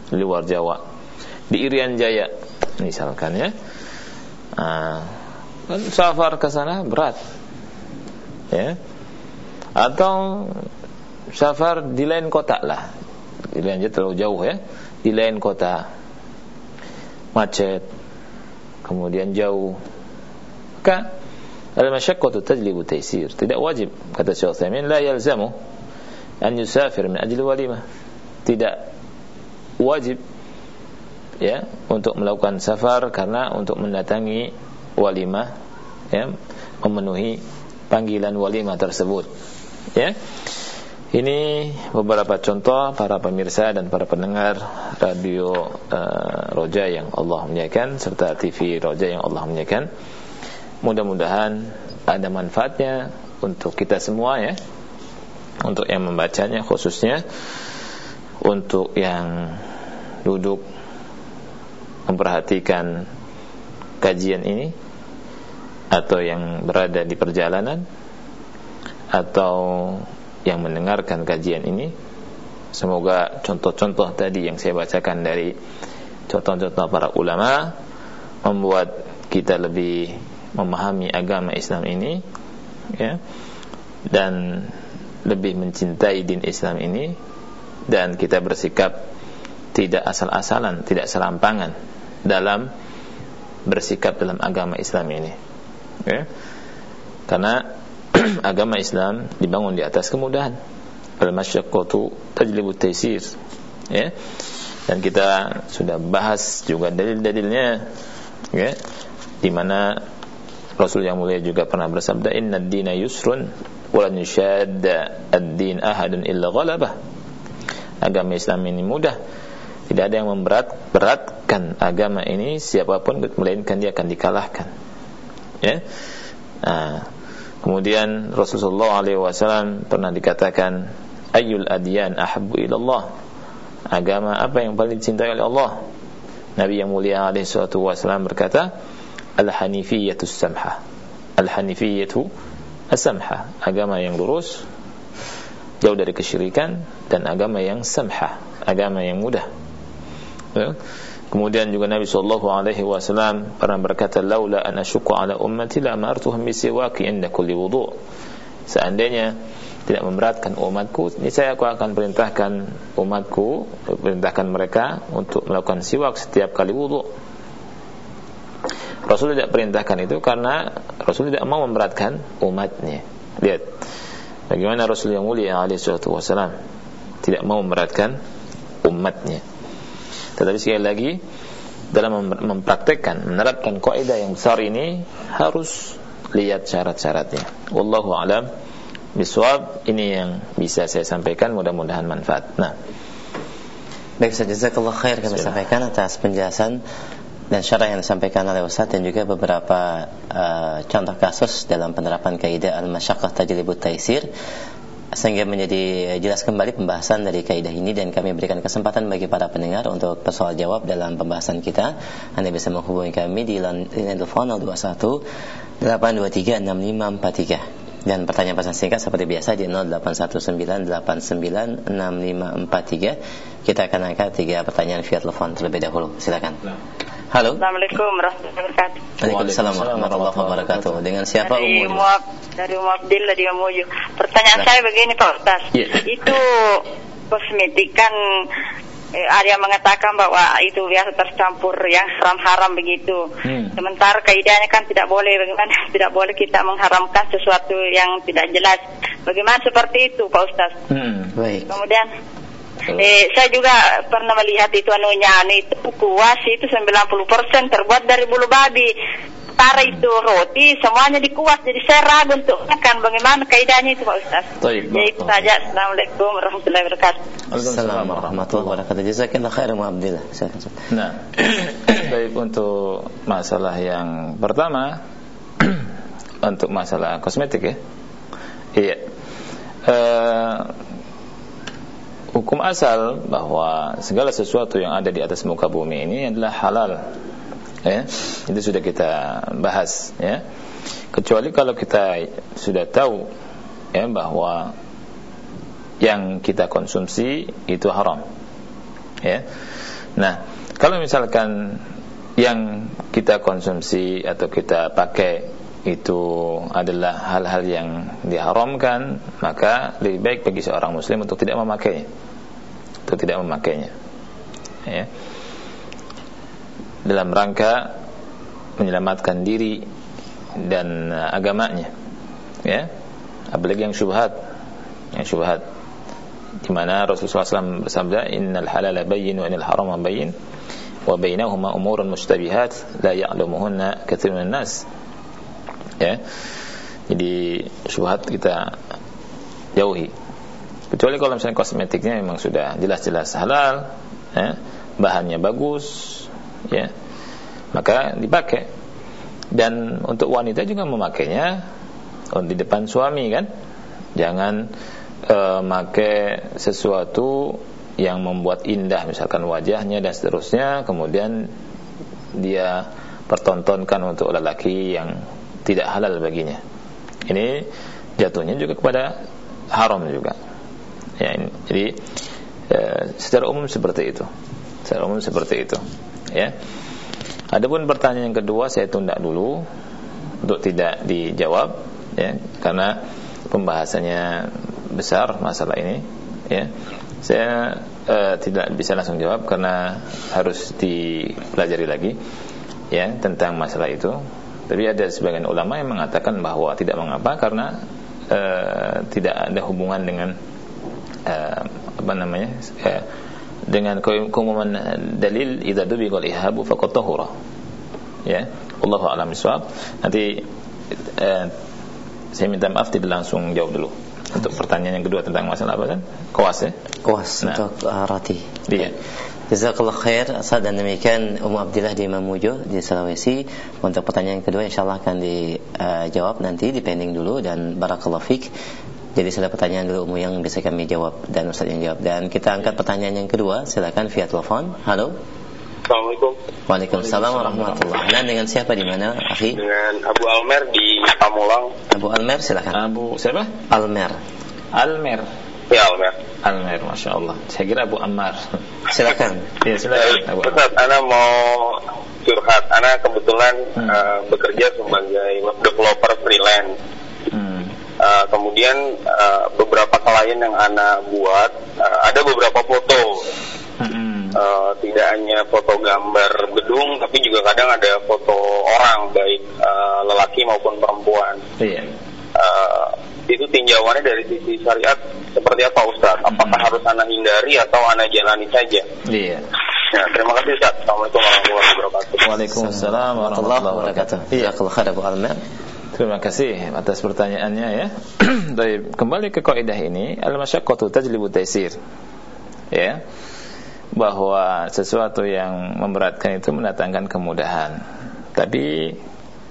Di luar Jawa. Di Irian Jaya misalkan ya. Nah, kan safar ke sana berat. Ya. Atau safar di lain kota lah. Di lain terlalu jauh ya. Di lain kota. Macet. Kemudian jauh maka al-masyaqqatu tajlibu taysir tidak wajib kata Syekh Utsaimin la yalzamu an yusafir min ajli walimah tidak wajib ya untuk melakukan safar karena untuk mendatangi walimah ya memenuhi panggilan walimah tersebut. Ya. Ini beberapa contoh para pemirsa dan para pendengar radio uh, Roja yang Allah muliakan serta TV Roja yang Allah muliakan. Mudah-mudahan ada manfaatnya untuk kita semua ya. Untuk yang membacanya khususnya. Untuk yang duduk memperhatikan kajian ini. Atau yang berada di perjalanan. Atau yang mendengarkan kajian ini. Semoga contoh-contoh tadi yang saya bacakan dari contoh-contoh para ulama membuat kita lebih memahami agama Islam ini ya dan lebih mencintai din Islam ini dan kita bersikap tidak asal-asalan, tidak serampangan dalam bersikap dalam agama Islam ini ya. karena agama Islam dibangun di atas kemudahan al-masyaqqatu tajlibu taysir ya dan kita sudah bahas juga dalil-dalilnya ya di mana Rasul yang mulia juga pernah bersabda inna ad-dina yusrun wa lan yushadda ad-din ahadun illa ghalabah. Agama Islam ini mudah. Tidak ada yang memberat beratkan agama ini siapa pun melainkan dia akan dikalahkan. Ya. Nah, kemudian Rasulullah SAW pernah dikatakan ayul adyan ahabbu ilallah agama apa yang paling dicintai oleh Allah? Nabi yang mulia alaihi wasallam berkata al-hanifiyatu samha al-hanifiyatu as-samha agama yang lurus jauh dari kesyirikan dan agama yang samha agama yang mudah ya. Kemudian juga Nabi sallallahu alaihi wasallam pernah berkata, "Laula an asyqa ala ummati la amartuhum bisiwaki inda kulli wudu." Seandainya tidak memberatkan umatku, niscaya aku akan perintahkan umatku, perintahkan mereka untuk melakukan siwak setiap kali wudu. Rasul tidak perintahkan itu karena Rasul tidak mau memberatkan umatnya. Lihat bagaimana Rasul yang mulia alaihi wasallam tidak mau memberatkan umatnya. Tetapi sekali lagi dalam mempraktekkan menerapkan kaidah yang besar ini harus lihat syarat-syaratnya. Wallahu alam biswab ini yang bisa saya sampaikan mudah-mudahan manfaat. Nah, Baik saja jazakallah khair kami sampaikan atas penjelasan dan syarah yang disampaikan oleh Ustaz dan juga beberapa uh, contoh kasus dalam penerapan kaidah al-masyaqqah tajlibut taisir sehingga menjadi jelas kembali pembahasan dari kaidah ini dan kami berikan kesempatan bagi para pendengar untuk persoal jawab dalam pembahasan kita. Anda bisa menghubungi kami di line telepon 021 823 6543. Dan pertanyaan pesan singkat seperti biasa di 0819896543. Kita akan angkat tiga pertanyaan via telepon terlebih dahulu. Silakan. Halo. Assalamualaikum warahmatullahi wabarakatuh. Waalaikumsalam warahmatullahi wabarakatuh. Dengan siapa dari umur? Muab, dari Muabdillah di Mamuju. Pertanyaan saya begini Pak Ustaz. Iya. Itu kosmetik kan eh, ada yang mengatakan bahwa itu biasa tercampur yang haram-haram begitu. Hmm. Sementara kaidahnya kan tidak boleh bagaimana tidak boleh kita mengharamkan sesuatu yang tidak jelas. Bagaimana seperti itu Pak Ustaz? Hmm. Baik. Kemudian eh, saya juga pernah melihat itu anunya anu itu kuas itu 90% terbuat dari bulu babi. Tara itu roti semuanya dikuas jadi saya ragu untuk makan bagaimana kaidahnya itu Pak Ustaz. Baik, Ya itu Bapak. saja. Assalamualaikum warahmatullahi wabarakatuh. Assalamualaikum warahmatullahi wabarakatuh. Jazakallah khairan wa abdillah. Nah, baik untuk masalah yang pertama, untuk masalah kosmetik ya, iya. Eh, hukum asal bahwa segala sesuatu yang ada di atas muka bumi ini adalah halal, ya. Itu sudah kita bahas, ya. Kecuali kalau kita sudah tahu, ya, bahwa yang kita konsumsi itu haram, ya. Nah, kalau misalkan yang kita konsumsi atau kita pakai itu adalah hal-hal yang diharamkan, maka lebih baik bagi seorang muslim untuk tidak memakainya. Untuk tidak memakainya. Ya. Dalam rangka menyelamatkan diri dan uh, agamanya. Ya. Apalagi yang syubhat. Yang syubhat di mana Rasulullah SAW bersabda innal halala bayyin wa innal harama bayyin wa bainahuma umurun mustabihat la ya'lamuhunna katsirun nas ya jadi syubhat kita jauhi kecuali kalau misalnya kosmetiknya memang sudah jelas-jelas halal ya, bahannya bagus ya maka dipakai. Dan untuk wanita juga memakainya di depan suami kan jangan eh, make sesuatu yang membuat indah misalkan wajahnya dan seterusnya kemudian dia pertontonkan untuk lelaki yang tidak halal baginya. Ini jatuhnya juga kepada haram juga ya ini, jadi eh, secara umum seperti itu. Secara umum seperti itu. Ya. Adapun pertanyaan yang kedua saya tunda dulu untuk tidak dijawab ya karena pembahasannya besar masalah ini ya. Saya eh, tidak bisa langsung jawab karena harus dipelajari lagi ya tentang masalah itu. Tapi ada sebagian ulama yang mengatakan bahwa tidak mengapa karena eh, tidak ada hubungan dengan eh, apa namanya eh, dengan keumuman dalil idza dubiqa al-ihabu faqad tahura. Ya Allahu a'lam bishawab. Nanti eh, saya minta maaf tidak langsung jawab dulu untuk pertanyaan yang kedua tentang masalah apa kan? Koas ya? Kuas Nah. untuk uh, roti. Iya. Jazakallah khair. Asal dan demikian Ummu Abdillah di Mamuju di Sulawesi. Untuk pertanyaan kedua insyaAllah akan dijawab nanti Dipending dulu. Dan Barakallah Fik Jadi sudah pertanyaan dulu Ummu yang bisa kami jawab Dan Ustaz yang jawab. Dan kita angkat pertanyaan yang kedua. Silakan via telepon. Halo. Assalamualaikum. Waalaikumsalam warahmatullahi Dan dengan siapa di mana Akhi? Dengan Abu Almer di Pamulang. Abu Almer silakan. Abu siapa? Almer. Almer. Ya Almer. Almer Masya Allah Saya kira Abu Ammar. Silakan. Ya silakan Abu Ustaz, Ana mau curhat. Ana kebetulan Hmm. eh, bekerja sebagai web developer freelance. hmm. Eh, kemudian eh, beberapa klien yang Ana buat eh, ada beberapa foto. Hmm. Eh, tidak hanya foto gambar gedung, tapi juga kadang ada foto orang, baik eh, lelaki maupun perempuan. Iya Eh, itu tinjauannya dari sisi syariat seperti apa Ustaz? Apakah Hmm. harus anak hindari atau anak jalani saja? Iya Ya, terima kasih Ustaz. Assalamualaikum warahmatullahi wabarakatuh. Waalaikumsalam warahmatullahi wabarakatuh Iya Abu Almer Terima kasih atas pertanyaannya ya. Baik, kembali ke kaidah ini, al-masyaqqatu tajlibu taisir. Ya. Bahwa sesuatu yang memberatkan itu mendatangkan kemudahan. Tapi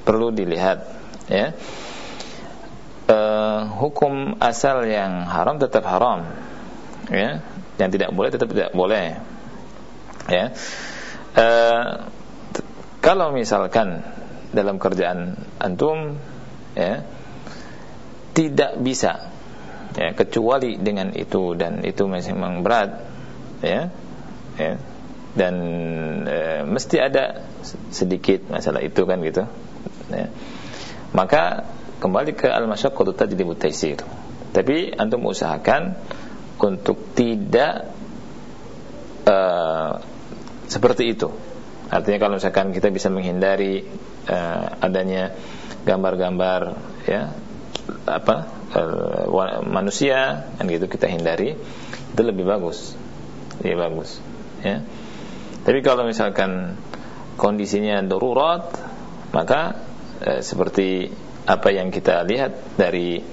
perlu dilihat ya. Eh, hukum asal yang haram tetap haram. Ya. Yang tidak boleh tetap tidak boleh. Ya. T- kalau misalkan dalam kerjaan antum ya tidak bisa ya kecuali dengan itu dan itu memang berat ya ya dan e, mesti ada sedikit masalah itu kan gitu ya. maka kembali ke al-masyaqqatu tajlibu taysir tapi antum usahakan untuk tidak uh, seperti itu artinya kalau misalkan kita bisa menghindari uh, adanya gambar-gambar ya apa uh, manusia kan gitu kita hindari itu lebih bagus. Lebih bagus ya. Tapi kalau misalkan kondisinya darurat maka uh, seperti apa yang kita lihat dari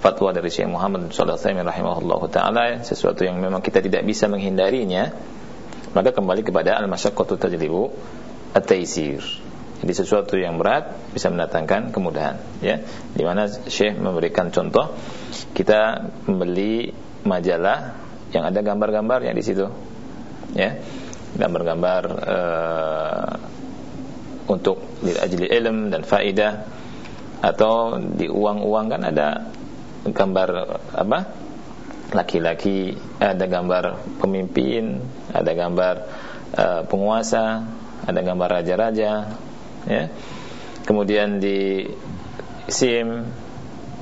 fatwa dari Syekh Muhammad sallallahu alaihi taala sesuatu yang memang kita tidak bisa menghindarinya maka kembali kepada al-masyaqqatu tajlibu at-taisir jadi sesuatu yang berat bisa mendatangkan kemudahan ya. Di mana Syekh memberikan contoh kita membeli majalah yang ada gambar-gambar yang di situ ya. Gambar-gambar uh, untuk ajli ilm dan faidah atau di uang-uang kan ada gambar apa laki-laki ada gambar pemimpin ada gambar uh, penguasa ada gambar raja-raja ya. Kemudian di SIM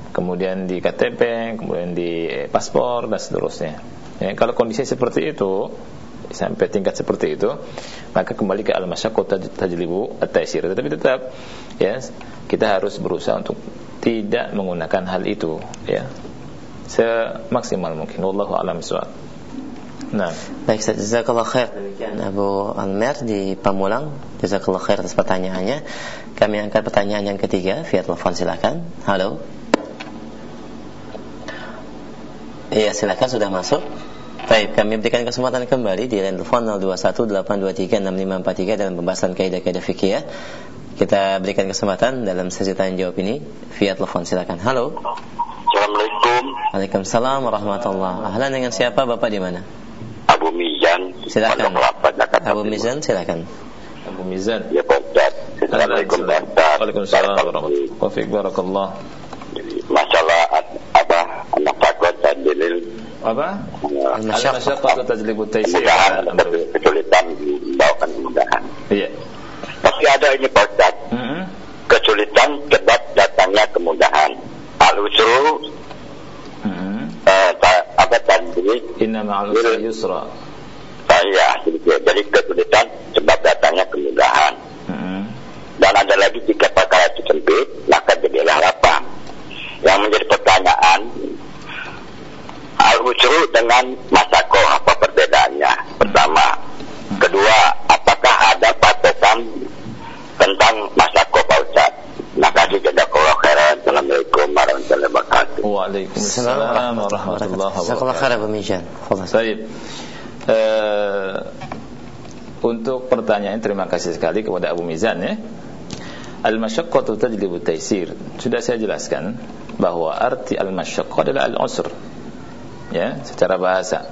kemudian di KTP kemudian di paspor dan seterusnya. Ya, kalau kondisi seperti itu sampai tingkat seperti itu maka kembali ke al-masyaqqah tajlibu at-taysir. Tetapi tetap ya kita harus berusaha untuk tidak menggunakan hal itu ya. Semaksimal mungkin. Wallahu alam bisawab Nah. Baik, jazakallah khair. Abu Almer di Pamulang. Jazakallah khair atas pertanyaannya. Kami angkat pertanyaan yang ketiga via telepon silakan. Halo. Iya, silakan sudah masuk. Baik, kami berikan kesempatan kembali di line telepon 0218236543 dalam pembahasan kaidah-kaidah fikih kita berikan kesempatan dalam sesi tanya jawab ini via telepon silakan. Halo. Assalamualaikum. Waalaikumsalam warahmatullahi Ahlan dengan siapa Bapak di mana? Silakan. Abu Mizan silakan. Abu Mizan. Ya Pak Ustaz. Assalamualaikum Pak Ustaz. Waalaikumsalam warahmatullahi wabarakatuh. barakallah. Masalah apa anak takut dan dalil apa? Al-masyaqqah tajlibu taysir. Kesulitan membawakan kemudahan. Iya. Tapi ada ini Pak Ustaz. Mm -hmm. Kesulitan sebab datangnya kemudahan. Al-usru mm -hmm. apa tadi? Inna ma'al usri yusra. Iya, jadi kesulitan sebab datangnya kemudahan. Mm -hmm. Dan ada lagi jika perkara itu sempit, maka jadilah lapang. Yang menjadi pertanyaan, al-usru dengan masako apa perbedaannya? Pertama, kedua, apakah ada patokan tentang masa Pak Ustaz. Maka jazakallah khairan. Assalamualaikum warahmatullahi wabarakatuh. Waalaikumsalam warahmatullahi wabarakatuh. Jazakallah khairan Bamijan. Baik. Uh, untuk pertanyaan terima kasih sekali kepada Abu Mizan ya. Al-masyaqqatu tajlibu taysir. Sudah saya jelaskan bahwa arti al-masyaqqah adalah al-usr. Ya, secara bahasa.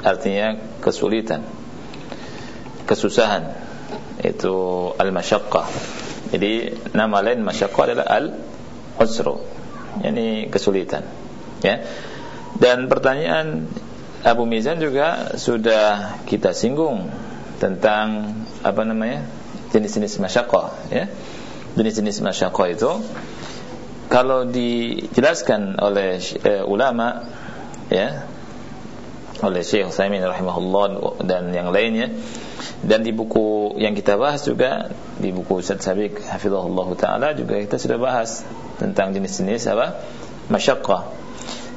Artinya kesulitan. Kesusahan itu al-masyaqqah. Jadi nama lain masyaqqah adalah al-usru. Yani kesulitan. Ya. Dan pertanyaan Abu Mizan juga sudah kita singgung tentang apa namanya? jenis-jenis masyaqqah, ya. Jenis-jenis masyaqqah itu kalau dijelaskan oleh uh, ulama ya oleh Syekh Utsaimin rahimahullah dan yang lainnya dan di buku yang kita bahas juga di buku Ustaz Sabiq hafizahullah taala juga kita sudah bahas tentang jenis-jenis apa masyaqqah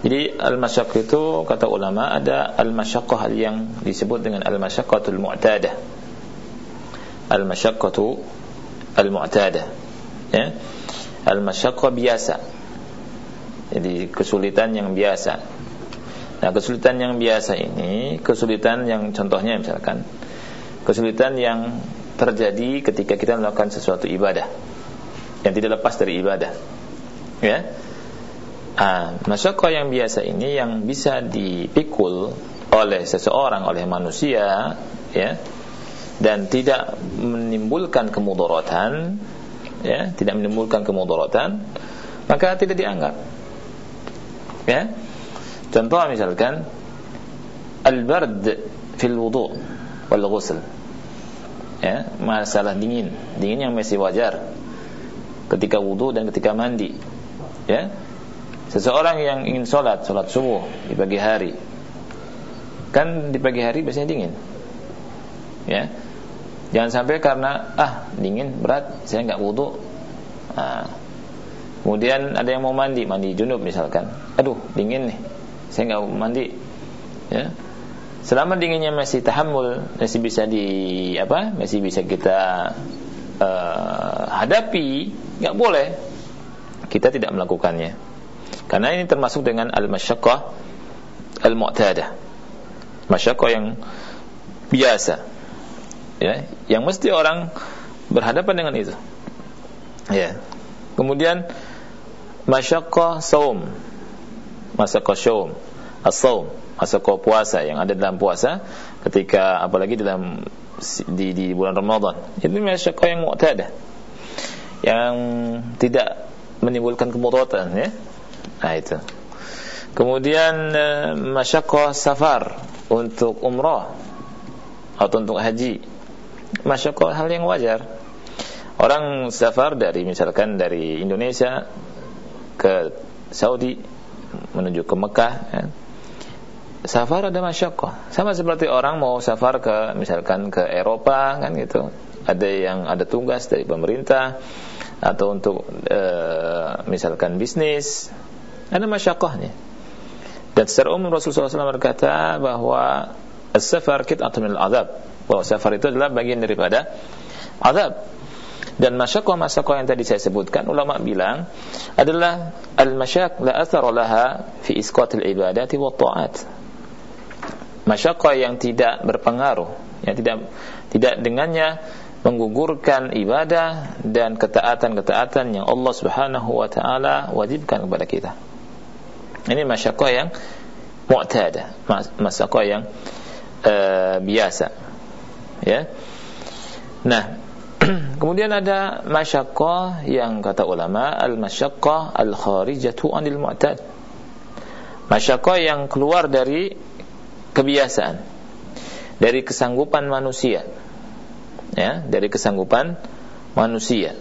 jadi al-masyaqqah itu kata ulama ada al-masyaqqah yang disebut dengan al-masyaqqatul mu'tadah. Al-masyaqqatu al-mu'tadah. Ya. Al-masyaqqah biasa. Jadi kesulitan yang biasa. Nah kesulitan yang biasa ini kesulitan yang contohnya misalkan kesulitan yang terjadi ketika kita melakukan sesuatu ibadah yang tidak lepas dari ibadah. Ya ah, masyakoh yang biasa ini yang bisa dipikul oleh seseorang oleh manusia ya dan tidak menimbulkan kemudaratan ya tidak menimbulkan kemudaratan maka tidak dianggap Ya. Contoh misalkan al-bard fil wudu wal ghusl. Ya, masalah dingin, dingin yang masih wajar ketika wudu dan ketika mandi. Ya. Seseorang yang ingin sholat, sholat subuh di pagi hari, kan di pagi hari biasanya dingin. Ya, Jangan sampai karena ah dingin berat saya nggak wudhu. Nah, kemudian ada yang mau mandi, mandi junub misalkan. Aduh dingin nih, saya nggak mandi. Ya. Selama dinginnya masih tahammul, masih bisa di apa? Masih bisa kita uh, hadapi, nggak boleh kita tidak melakukannya. Karena ini termasuk dengan al-masyaqqah al-mu'tadah. Masyaqqah yang biasa. Ya yang mesti orang berhadapan dengan itu. Ya. Kemudian masyaqqah saum. Masyaqqah saum. As-saum. Puasa yang ada dalam puasa ketika apalagi dalam di, di bulan Ramadan. Itu masyaqqah yang mu'tadah. Yang tidak menimbulkan kemudaratan ya nah itu. Kemudian uh, masyaqqah safar untuk umrah atau untuk haji. Masyakoh hal yang wajar. Orang safar dari misalkan dari Indonesia ke Saudi menuju ke Mekah ya. safar ada masyakoh. Sama seperti orang mau safar ke misalkan ke Eropa kan gitu. Ada yang ada tugas dari pemerintah atau untuk e, misalkan bisnis ada masyakohnya. Dan secara umum Rasulullah SAW berkata bahwa as-safar kit'atun min al-azab bahwa safar itu adalah bagian daripada azab. Dan masyakoh-masyakoh yang tadi saya sebutkan ulama bilang adalah al-masyak la athara laha fi isqatil ibadati wa ta'at. Masyakoh yang tidak berpengaruh yang tidak tidak dengannya menggugurkan ibadah dan ketaatan-ketaatan yang Allah Subhanahu wa taala wajibkan kepada kita. Ini masyakoh yang mu'tada, masyakoh yang uh, biasa. Ya. Nah kemudian ada masyaqqah yang kata ulama al masyaqqah al kharijatu anil mu'tad. Masyaqqah yang keluar dari kebiasaan dari kesanggupan manusia. Ya dari kesanggupan manusia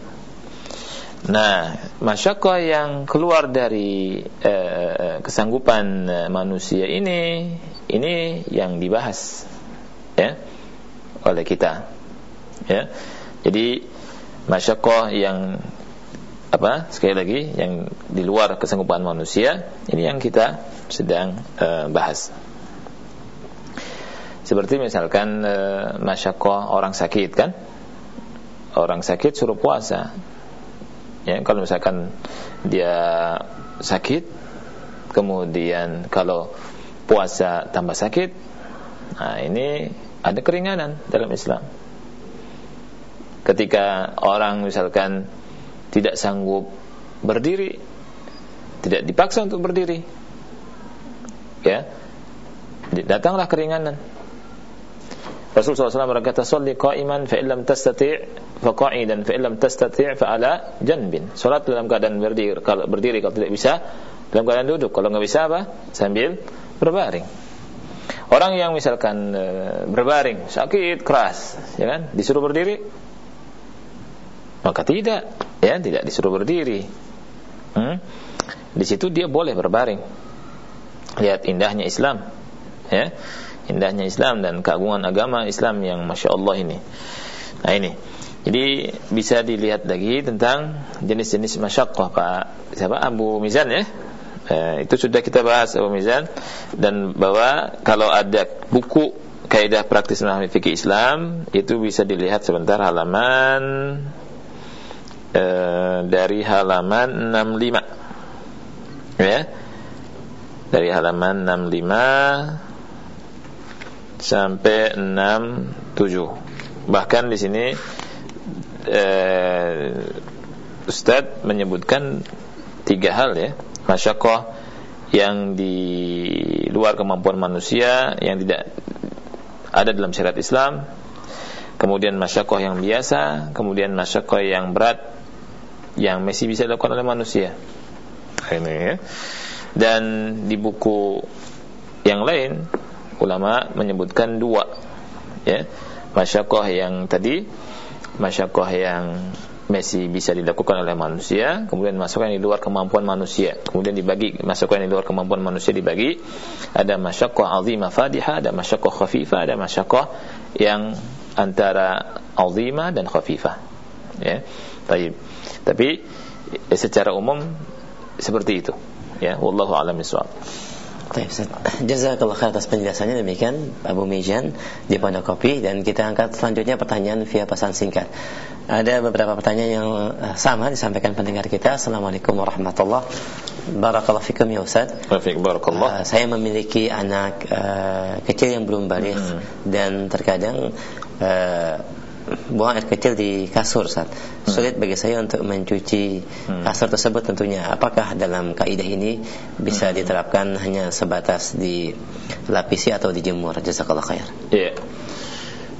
Nah, masyakoh yang keluar dari uh, kesanggupan uh, manusia ini, ini yang dibahas, ya oleh kita ya. Jadi masyakoh yang apa sekali lagi yang di luar kesanggupan manusia ini yang kita sedang uh, bahas. Seperti misalkan uh, masyakoh orang sakit kan? Orang sakit suruh puasa ya kalau misalkan dia sakit kemudian kalau puasa tambah sakit nah ini ada keringanan dalam Islam. Ketika orang misalkan tidak sanggup berdiri, tidak dipaksa untuk berdiri, ya, datanglah keringanan. Rasulullah SAW berkata, "Shalli qa'iman fa illam tastati' fa qa'idan fa illam tastati' fa ala janbin." Salat dalam keadaan berdiri, kalau berdiri kalau tidak bisa, dalam keadaan duduk. Kalau nggak bisa apa? Sambil berbaring. Orang yang misalkan e, berbaring, sakit keras, ya kan, disuruh berdiri, maka tidak, ya, tidak disuruh berdiri. Hmm? Di situ dia boleh berbaring. Lihat indahnya Islam, ya, indahnya Islam dan keagungan agama Islam yang masya Allah ini. Nah ini, jadi bisa dilihat lagi tentang jenis-jenis masyakoh Pak. Siapa? Abu Mizan ya? Eh, itu sudah kita bahas Abu Mizan. Dan bahwa kalau ada buku kaidah praktis memahami fikih Islam itu bisa dilihat sebentar halaman eh, dari halaman 65 ya? Dari halaman 65 sampai 67 bahkan di sini eh, Ustadz menyebutkan tiga hal ya. Masyakoh yang di luar kemampuan manusia yang tidak ada dalam syariat Islam. Kemudian masyakoh yang biasa kemudian masyakoh yang berat yang masih bisa dilakukan oleh manusia. Ini ya. Dan di buku yang lain ulama menyebutkan dua ya. Masyakoh yang tadi masyakoh yang masih bisa dilakukan oleh manusia kemudian masyakoh yang di luar kemampuan manusia. Kemudian dibagi masyakoh yang di luar kemampuan manusia dibagi. Ada masyakoh azimah fadihah ada masyakoh khafifah ada masyakoh yang antara azimah dan khafifah ya. Tapi secara umum seperti itu ya. Wallahu a'lam bishawab Baik, Jazakallah khair atas penjelasannya demikian Abu Mijan di Pondok Kopi dan kita angkat selanjutnya pertanyaan via pesan singkat. Ada beberapa pertanyaan yang eh, sama disampaikan pendengar kita. Assalamualaikum warahmatullahi Barakallahu fikum ya Ustaz. barakallah. Uh, saya memiliki anak uh, kecil yang belum balik hmm. dan terkadang uh, buang air kecil di kasur saat hmm. sulit bagi saya untuk mencuci hmm. kasur tersebut tentunya apakah dalam kaidah ini bisa hmm. diterapkan hanya sebatas di lapisi atau dijemur jazakallah khair iya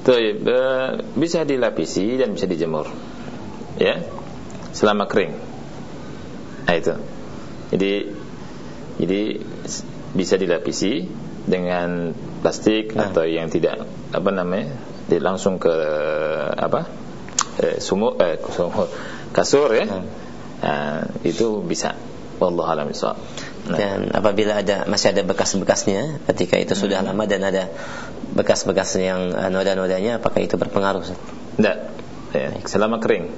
yeah. uh, bisa dilapisi dan bisa dijemur ya selama kering nah itu jadi jadi bisa dilapisi dengan plastik nah. atau yang tidak apa namanya langsung ke apa? Eh, sumur eh, sumur. Kasur ya? Hmm. nah, itu bisa. Wallahu alam nah. dan apabila ada masih ada bekas-bekasnya ketika itu sudah hmm. lama dan ada bekas-bekas yang uh, noda-nodanya apakah itu berpengaruh tidak. Ya, selama kering.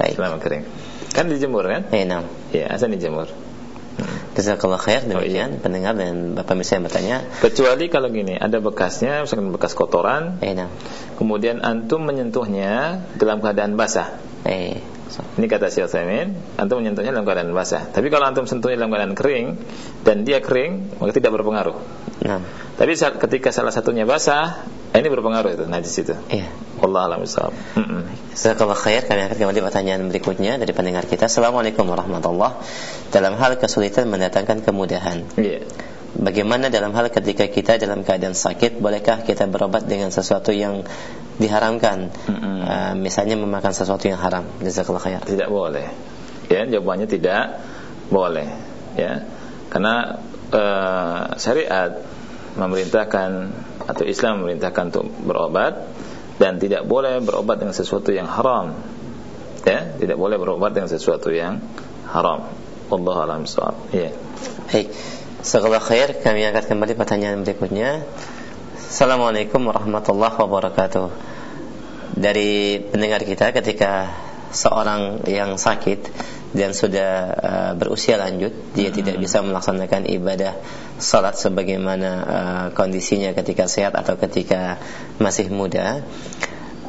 Baik. selama kering. Kan dijemur kan? Eh, nah. ya asal dijemur Jazakallah khair demikian oh, iya. pendengar dan Bapak misalnya bertanya. Kecuali kalau gini, ada bekasnya, misalkan bekas kotoran. Eh, nah. Kemudian antum menyentuhnya dalam keadaan basah. Eh. So. Ini kata Syekh Utsaimin, antum menyentuhnya dalam keadaan basah. Tapi kalau antum sentuhnya dalam keadaan kering dan dia kering, maka tidak berpengaruh. Nah. Tapi saat, ketika salah satunya basah, ini berpengaruh itu najis itu. Iya. Allah alam. Jazakallah khair. Kami akan kembali pertanyaan berikutnya dari pendengar kita. Assalamualaikum warahmatullah. Dalam hal kesulitan mendatangkan kemudahan. Iya. Bagaimana dalam hal ketika kita dalam keadaan sakit, bolehkah kita berobat dengan sesuatu yang diharamkan uh, misalnya memakan sesuatu yang haram khair tidak boleh ya jawabannya tidak boleh ya karena uh, syariat memerintahkan atau Islam memerintahkan untuk berobat dan tidak boleh berobat dengan sesuatu yang haram. Ya tidak boleh berobat dengan sesuatu yang haram. Allah alam ya. Baik. Sekolah khair. Kami akan kembali pertanyaan berikutnya. Assalamualaikum warahmatullahi wabarakatuh. Dari pendengar kita ketika seorang yang sakit dan sudah uh, berusia lanjut dia hmm. tidak bisa melaksanakan ibadah salat sebagaimana uh, kondisinya ketika sehat atau ketika masih muda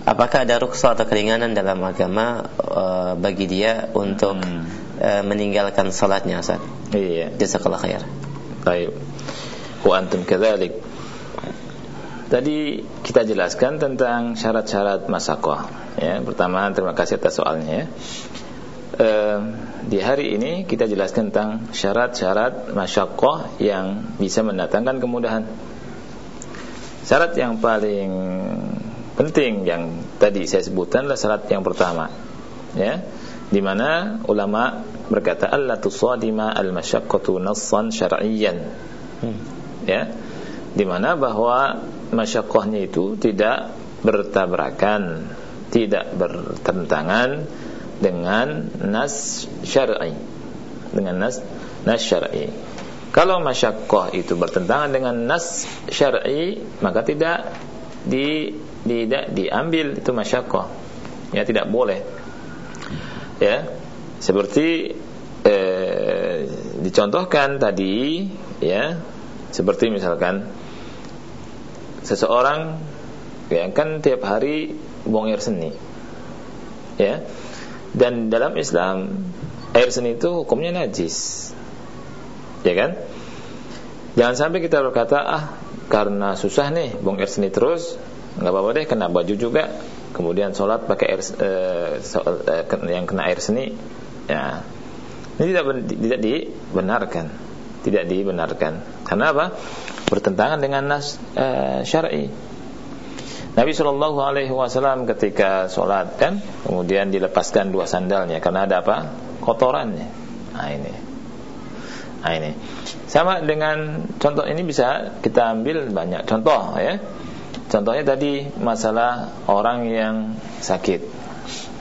apakah ada rukhsah atau keringanan dalam agama uh, bagi dia untuk hmm. uh, meninggalkan salatnya Ustaz iya jazakallah khair baik wa antum kadzalik Tadi kita jelaskan tentang syarat-syarat masakoh. Ya, pertama terima kasih atas soalnya. Ya. E, di hari ini kita jelaskan tentang syarat-syarat masyakoh yang bisa mendatangkan kemudahan. Syarat yang paling penting yang tadi saya sebutkan adalah syarat yang pertama. Ya, di mana ulama berkata Allah tusadima al-masyaqqatu nassan syar'iyyan. Hmm. Ya, di mana bahwa masyakohnya itu tidak bertabrakan, tidak bertentangan dengan nas syar'i, dengan nas nas syar'i. Kalau masyakoh itu bertentangan dengan nas syar'i, maka tidak di tidak diambil itu masyakoh. Ya tidak boleh. Ya, seperti eh, dicontohkan tadi, ya, seperti misalkan seseorang ya kan tiap hari buang air seni ya dan dalam Islam air seni itu hukumnya najis. Ya kan? Jangan sampai kita berkata ah karena susah nih buang air seni terus nggak apa-apa deh kena baju juga. Kemudian sholat pakai air eh, eh, yang kena air seni. Ya. Ini tidak tidak dibenarkan. Tidak dibenarkan. Karena apa? Bertentangan dengan nas uh, syar'i. Nabi Shallallahu Alaihi Wasallam ketika sholat kan, kemudian dilepaskan dua sandalnya karena ada apa? Kotorannya. Nah ini, nah ini. sama dengan contoh ini bisa kita ambil banyak contoh ya contohnya tadi masalah orang yang sakit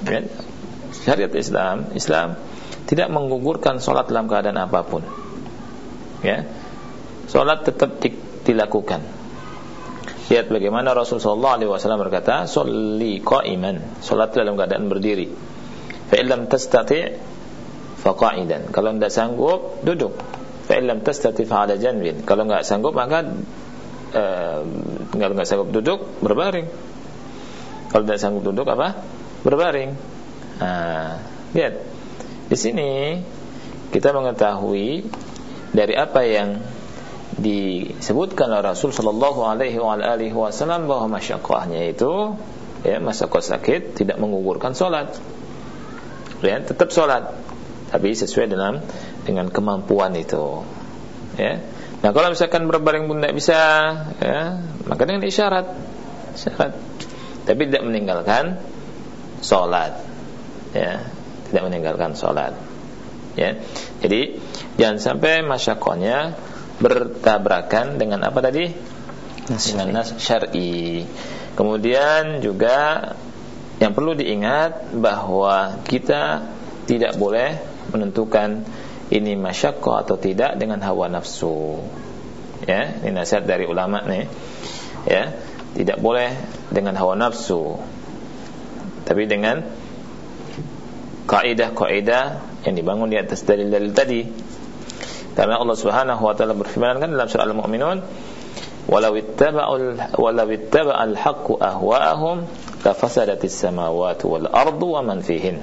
ya. syariat Islam Islam tidak menggugurkan sholat dalam keadaan apa pun ya sholat tetap dilakukan lihat bagaimana Rasulullah SAW berkata sholli qa'iman. Sholat dalam keadaan berdiri. Fa'ilam tastati' faqa'idan kalau tidak sanggup duduk. Fa'ilam tastati fa'ala janbin. Kalau enggak sanggup maka uh, kalau enggak sanggup duduk berbaring. Kalau tidak sanggup duduk apa? Berbaring. Nah, lihat. Di sini kita mengetahui dari apa yang disebutkan oleh Rasul Shallallahu Alaihi Wasallam bahwa masyakohnya itu ya masyakoh sakit tidak menggugurkan sholat, ya tetap sholat, tapi sesuai dengan dengan kemampuan itu, ya. Nah kalau misalkan berbaring pun tidak bisa, ya maka dengan isyarat, isyarat, tapi tidak meninggalkan sholat, ya tidak meninggalkan sholat ya. Jadi jangan sampai masyakohnya bertabrakan dengan apa tadi? Nas dengan nas syar'i. Kemudian juga yang perlu diingat bahwa kita tidak boleh menentukan ini masyakoh atau tidak dengan hawa nafsu. Ya ini nasihat dari ulama nih. Ya tidak boleh dengan hawa nafsu. Tapi dengan kaidah-kaidah yang dibangun di atas dalil-dalil tadi. Karena Allah Subhanahu wa taala berfirman kan dalam surah Al-Mu'minun, "Walau ittaba'al walau ittaba'al haqqu ahwa'ahum lafasadatis samawati wal ardu wa man fihin."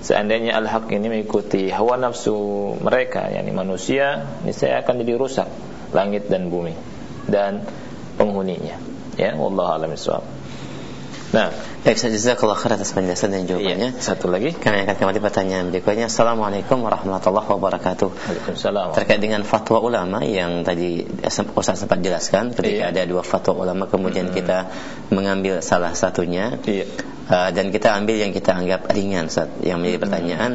Seandainya al-haq ini mengikuti hawa nafsu mereka, yakni manusia, niscaya akan jadi rusak langit dan bumi dan penghuninya. Ya, wallahu a'lam bishawab. Nah, baik saja jazakallah khair atas penjelasan dan jawabannya. Iya, satu lagi. Kami akan kembali pertanyaan berikutnya. Assalamualaikum warahmatullahi wabarakatuh. Waalaikumsalam. Terkait dengan fatwa ulama yang tadi Ustaz sempat jelaskan ketika iya. ada dua fatwa ulama kemudian hmm. kita mengambil salah satunya. Iya. Uh, dan kita ambil yang kita anggap ringan Ustaz. Yang menjadi pertanyaan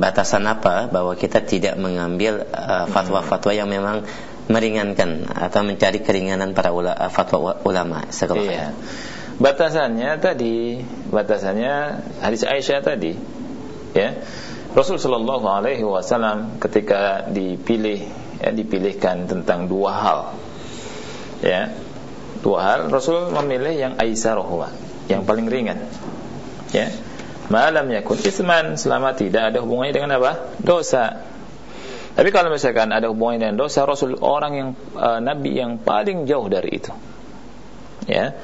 batasan apa bahwa kita tidak mengambil uh, fatwa-fatwa yang memang meringankan atau mencari keringanan para ula, uh, fatwa ulama. Sekolah iya. Batasannya tadi, batasannya hadis Aisyah tadi, ya. Rasul Shallallahu Alaihi Wasallam ketika dipilih, ya, dipilihkan tentang dua hal, ya, dua hal. Rasul memilih yang aisarohwa, yang paling ringan, ya. Malam yakun isman selama tidak ada hubungannya dengan apa? Dosa. Tapi kalau misalkan ada hubungannya dengan dosa, Rasul orang yang uh, Nabi yang paling jauh dari itu. Ya.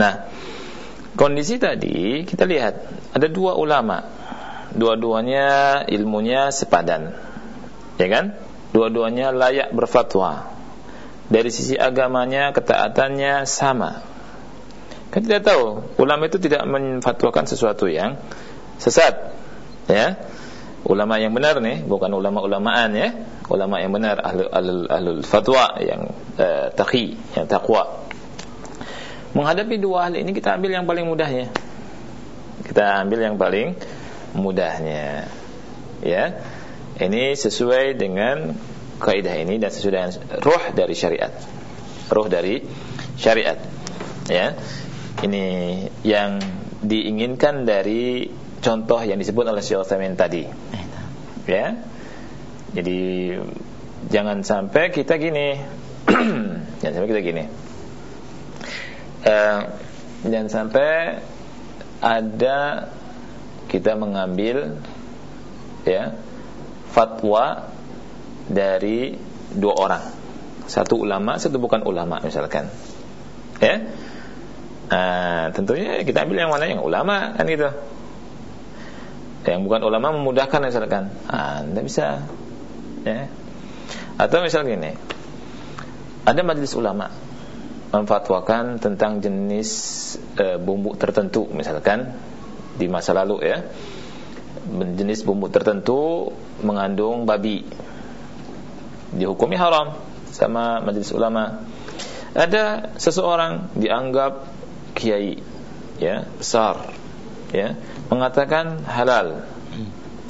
Nah, kondisi tadi kita lihat ada dua ulama, dua-duanya ilmunya sepadan, ya kan? Dua-duanya layak berfatwa. Dari sisi agamanya, ketaatannya sama. Kan tidak tahu, ulama itu tidak menfatwakan sesuatu yang sesat, ya. Ulama yang benar nih, bukan ulama-ulamaan ya, ulama yang benar ahlul, ahlul, ahlul fatwa yang uh, taqi, yang takwa menghadapi dua hal ini kita ambil yang paling mudahnya. Kita ambil yang paling mudahnya. Ya. Ini sesuai dengan kaidah ini dan sesuai dengan roh dari syariat. Roh dari syariat. Ya. Ini yang diinginkan dari contoh yang disebut oleh Syekh Utsaimin tadi. Ya. Jadi jangan sampai kita gini. Jangan sampai kita gini eh, jangan sampai ada kita mengambil ya fatwa dari dua orang. Satu ulama satu bukan ulama misalkan. Ya. Nah, tentunya kita ambil yang mana? Yang ulama kan gitu. Yang bukan ulama memudahkan misalkan. Ah, anda bisa. Ya. Atau misalnya gini. Ada majelis ulama memfatwakan tentang jenis e, bumbu tertentu misalkan di masa lalu ya. Jenis bumbu tertentu mengandung babi. Dihukumi haram sama majelis ulama. Ada seseorang dianggap kiai ya besar ya mengatakan halal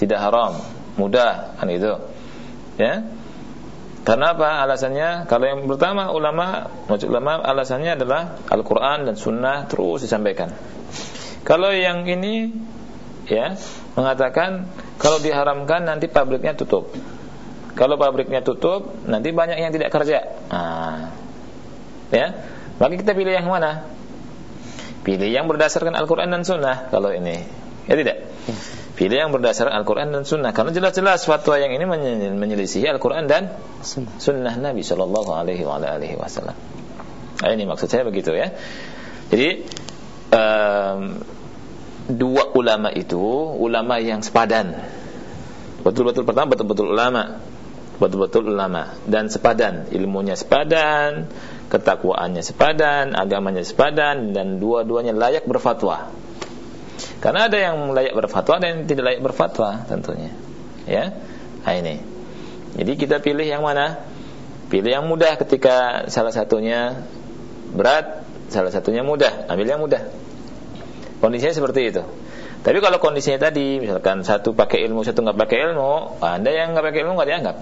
tidak haram mudah kan itu ya Karena apa? Alasannya kalau yang pertama ulama, ulama alasannya adalah Al-Qur'an dan sunnah terus disampaikan. Kalau yang ini ya mengatakan kalau diharamkan nanti pabriknya tutup. Kalau pabriknya tutup, nanti banyak yang tidak kerja. Nah, ya, maka kita pilih yang mana? Pilih yang berdasarkan Al-Quran dan Sunnah kalau ini, ya tidak. Pilih yang berdasarkan Al-Quran dan Sunnah Karena jelas-jelas fatwa yang ini menyelisihi Al-Quran dan Sunnah Nabi Shallallahu Alaihi Wasallam. Nah, ini maksud saya begitu ya. Jadi um, dua ulama itu ulama yang sepadan. Betul-betul pertama betul-betul ulama, betul-betul ulama dan sepadan, ilmunya sepadan, ketakwaannya sepadan, agamanya sepadan dan dua-duanya layak berfatwa. Karena ada yang layak berfatwa dan yang tidak layak berfatwa tentunya. Ya. Nah ini. Jadi kita pilih yang mana? Pilih yang mudah ketika salah satunya berat, salah satunya mudah. Ambil yang mudah. Kondisinya seperti itu. Tapi kalau kondisinya tadi, misalkan satu pakai ilmu, satu nggak pakai ilmu, anda yang nggak pakai ilmu nggak dianggap.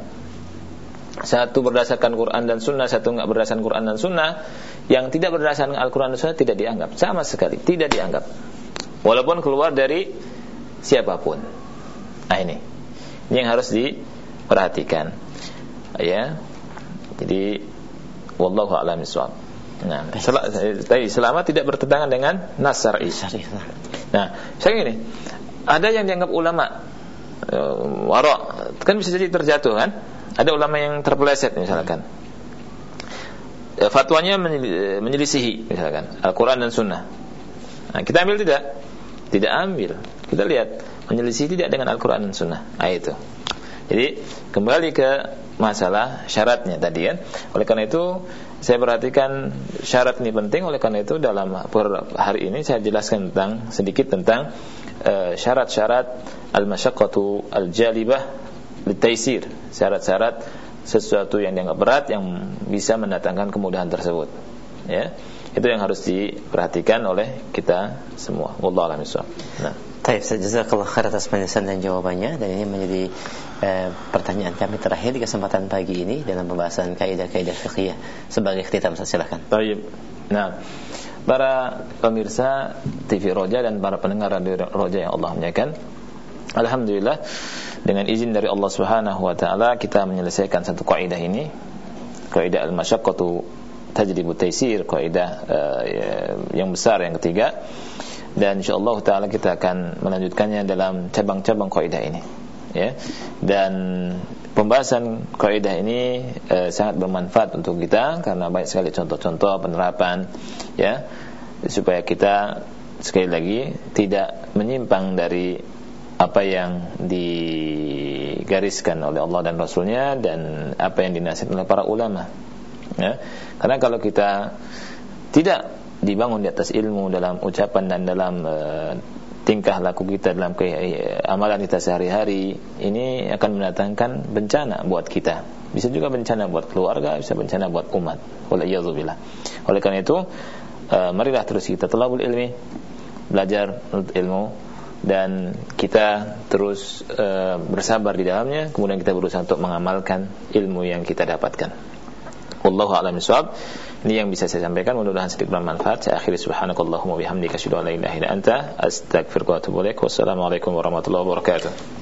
Satu berdasarkan Quran dan Sunnah, satu nggak berdasarkan Quran dan Sunnah, yang tidak berdasarkan Al-Quran dan Sunnah tidak dianggap, sama sekali tidak dianggap walaupun keluar dari siapa pun. Nah ini, ini yang harus diperhatikan, ya. Jadi, wallahu a'lam bishawab. Nah, sel tadi selama tidak bertentangan dengan nas syar'i. Nah, saya ini ada yang dianggap ulama uh, warok kan bisa jadi terjatuh kan? Ada ulama yang terpeleset misalkan. Uh, fatwanya menyelisihi misalkan Al-Qur'an dan Sunnah. Nah, kita ambil tidak? Tidak ambil. Kita lihat menyelisih tidak dengan Al-Qur'an dan Sunnah. Nah, itu. Jadi kembali ke masalah syaratnya tadi kan. Oleh karena itu saya perhatikan syarat ini penting. Oleh karena itu dalam hari ini saya jelaskan tentang sedikit tentang uh, syarat-syarat al-masyaqqatu al-jalibah litaisir. Syarat-syarat sesuatu yang dianggap berat yang bisa mendatangkan kemudahan tersebut. Ya itu yang harus diperhatikan oleh kita semua. Wallahu a'lam Nah. Baik, jazakallah khair atas penjelasan dan jawabannya dan ini menjadi eh, pertanyaan kami terakhir di kesempatan pagi ini dalam pembahasan kaidah-kaidah fikih sebagai kita silakan. Baik. Nah, para pemirsa TV Roja dan para pendengar radio Roja yang Allah muliakan, alhamdulillah dengan izin dari Allah Subhanahu wa taala kita menyelesaikan satu kaidah ini, kaidah al-masyaqqatu tajribu taisir kaidah uh, yang besar yang ketiga. Dan insyaallah taala kita akan melanjutkannya dalam cabang-cabang kaidah ini ya. Dan pembahasan kaidah ini uh, sangat bermanfaat untuk kita karena banyak sekali contoh-contoh penerapan ya supaya kita sekali lagi tidak menyimpang dari apa yang digariskan oleh Allah dan Rasulnya dan apa yang dinasihatkan oleh para ulama ya. Karena kalau kita tidak dibangun di atas ilmu dalam ucapan dan dalam uh, tingkah laku kita dalam ke, uh, amalan kita sehari-hari ini akan mendatangkan bencana buat kita. Bisa juga bencana buat keluarga bisa bencana buat umat. Waliyadzubillah. Oleh karena itu uh, marilah terus kita telabul ilmi belajar ilmu dan kita terus uh, bersabar di dalamnya. Kemudian kita berusaha untuk mengamalkan ilmu yang kita dapatkan Wallahu a'lam bishawab. Ini yang bisa saya sampaikan mudah-mudahan sedikit bermanfaat. Saya akhiri subhanakallahumma bihamdika asyhadu an la ilaha illa anta astaghfiruka wa atubu ilaik. Wassalamualaikum warahmatullahi wabarakatuh.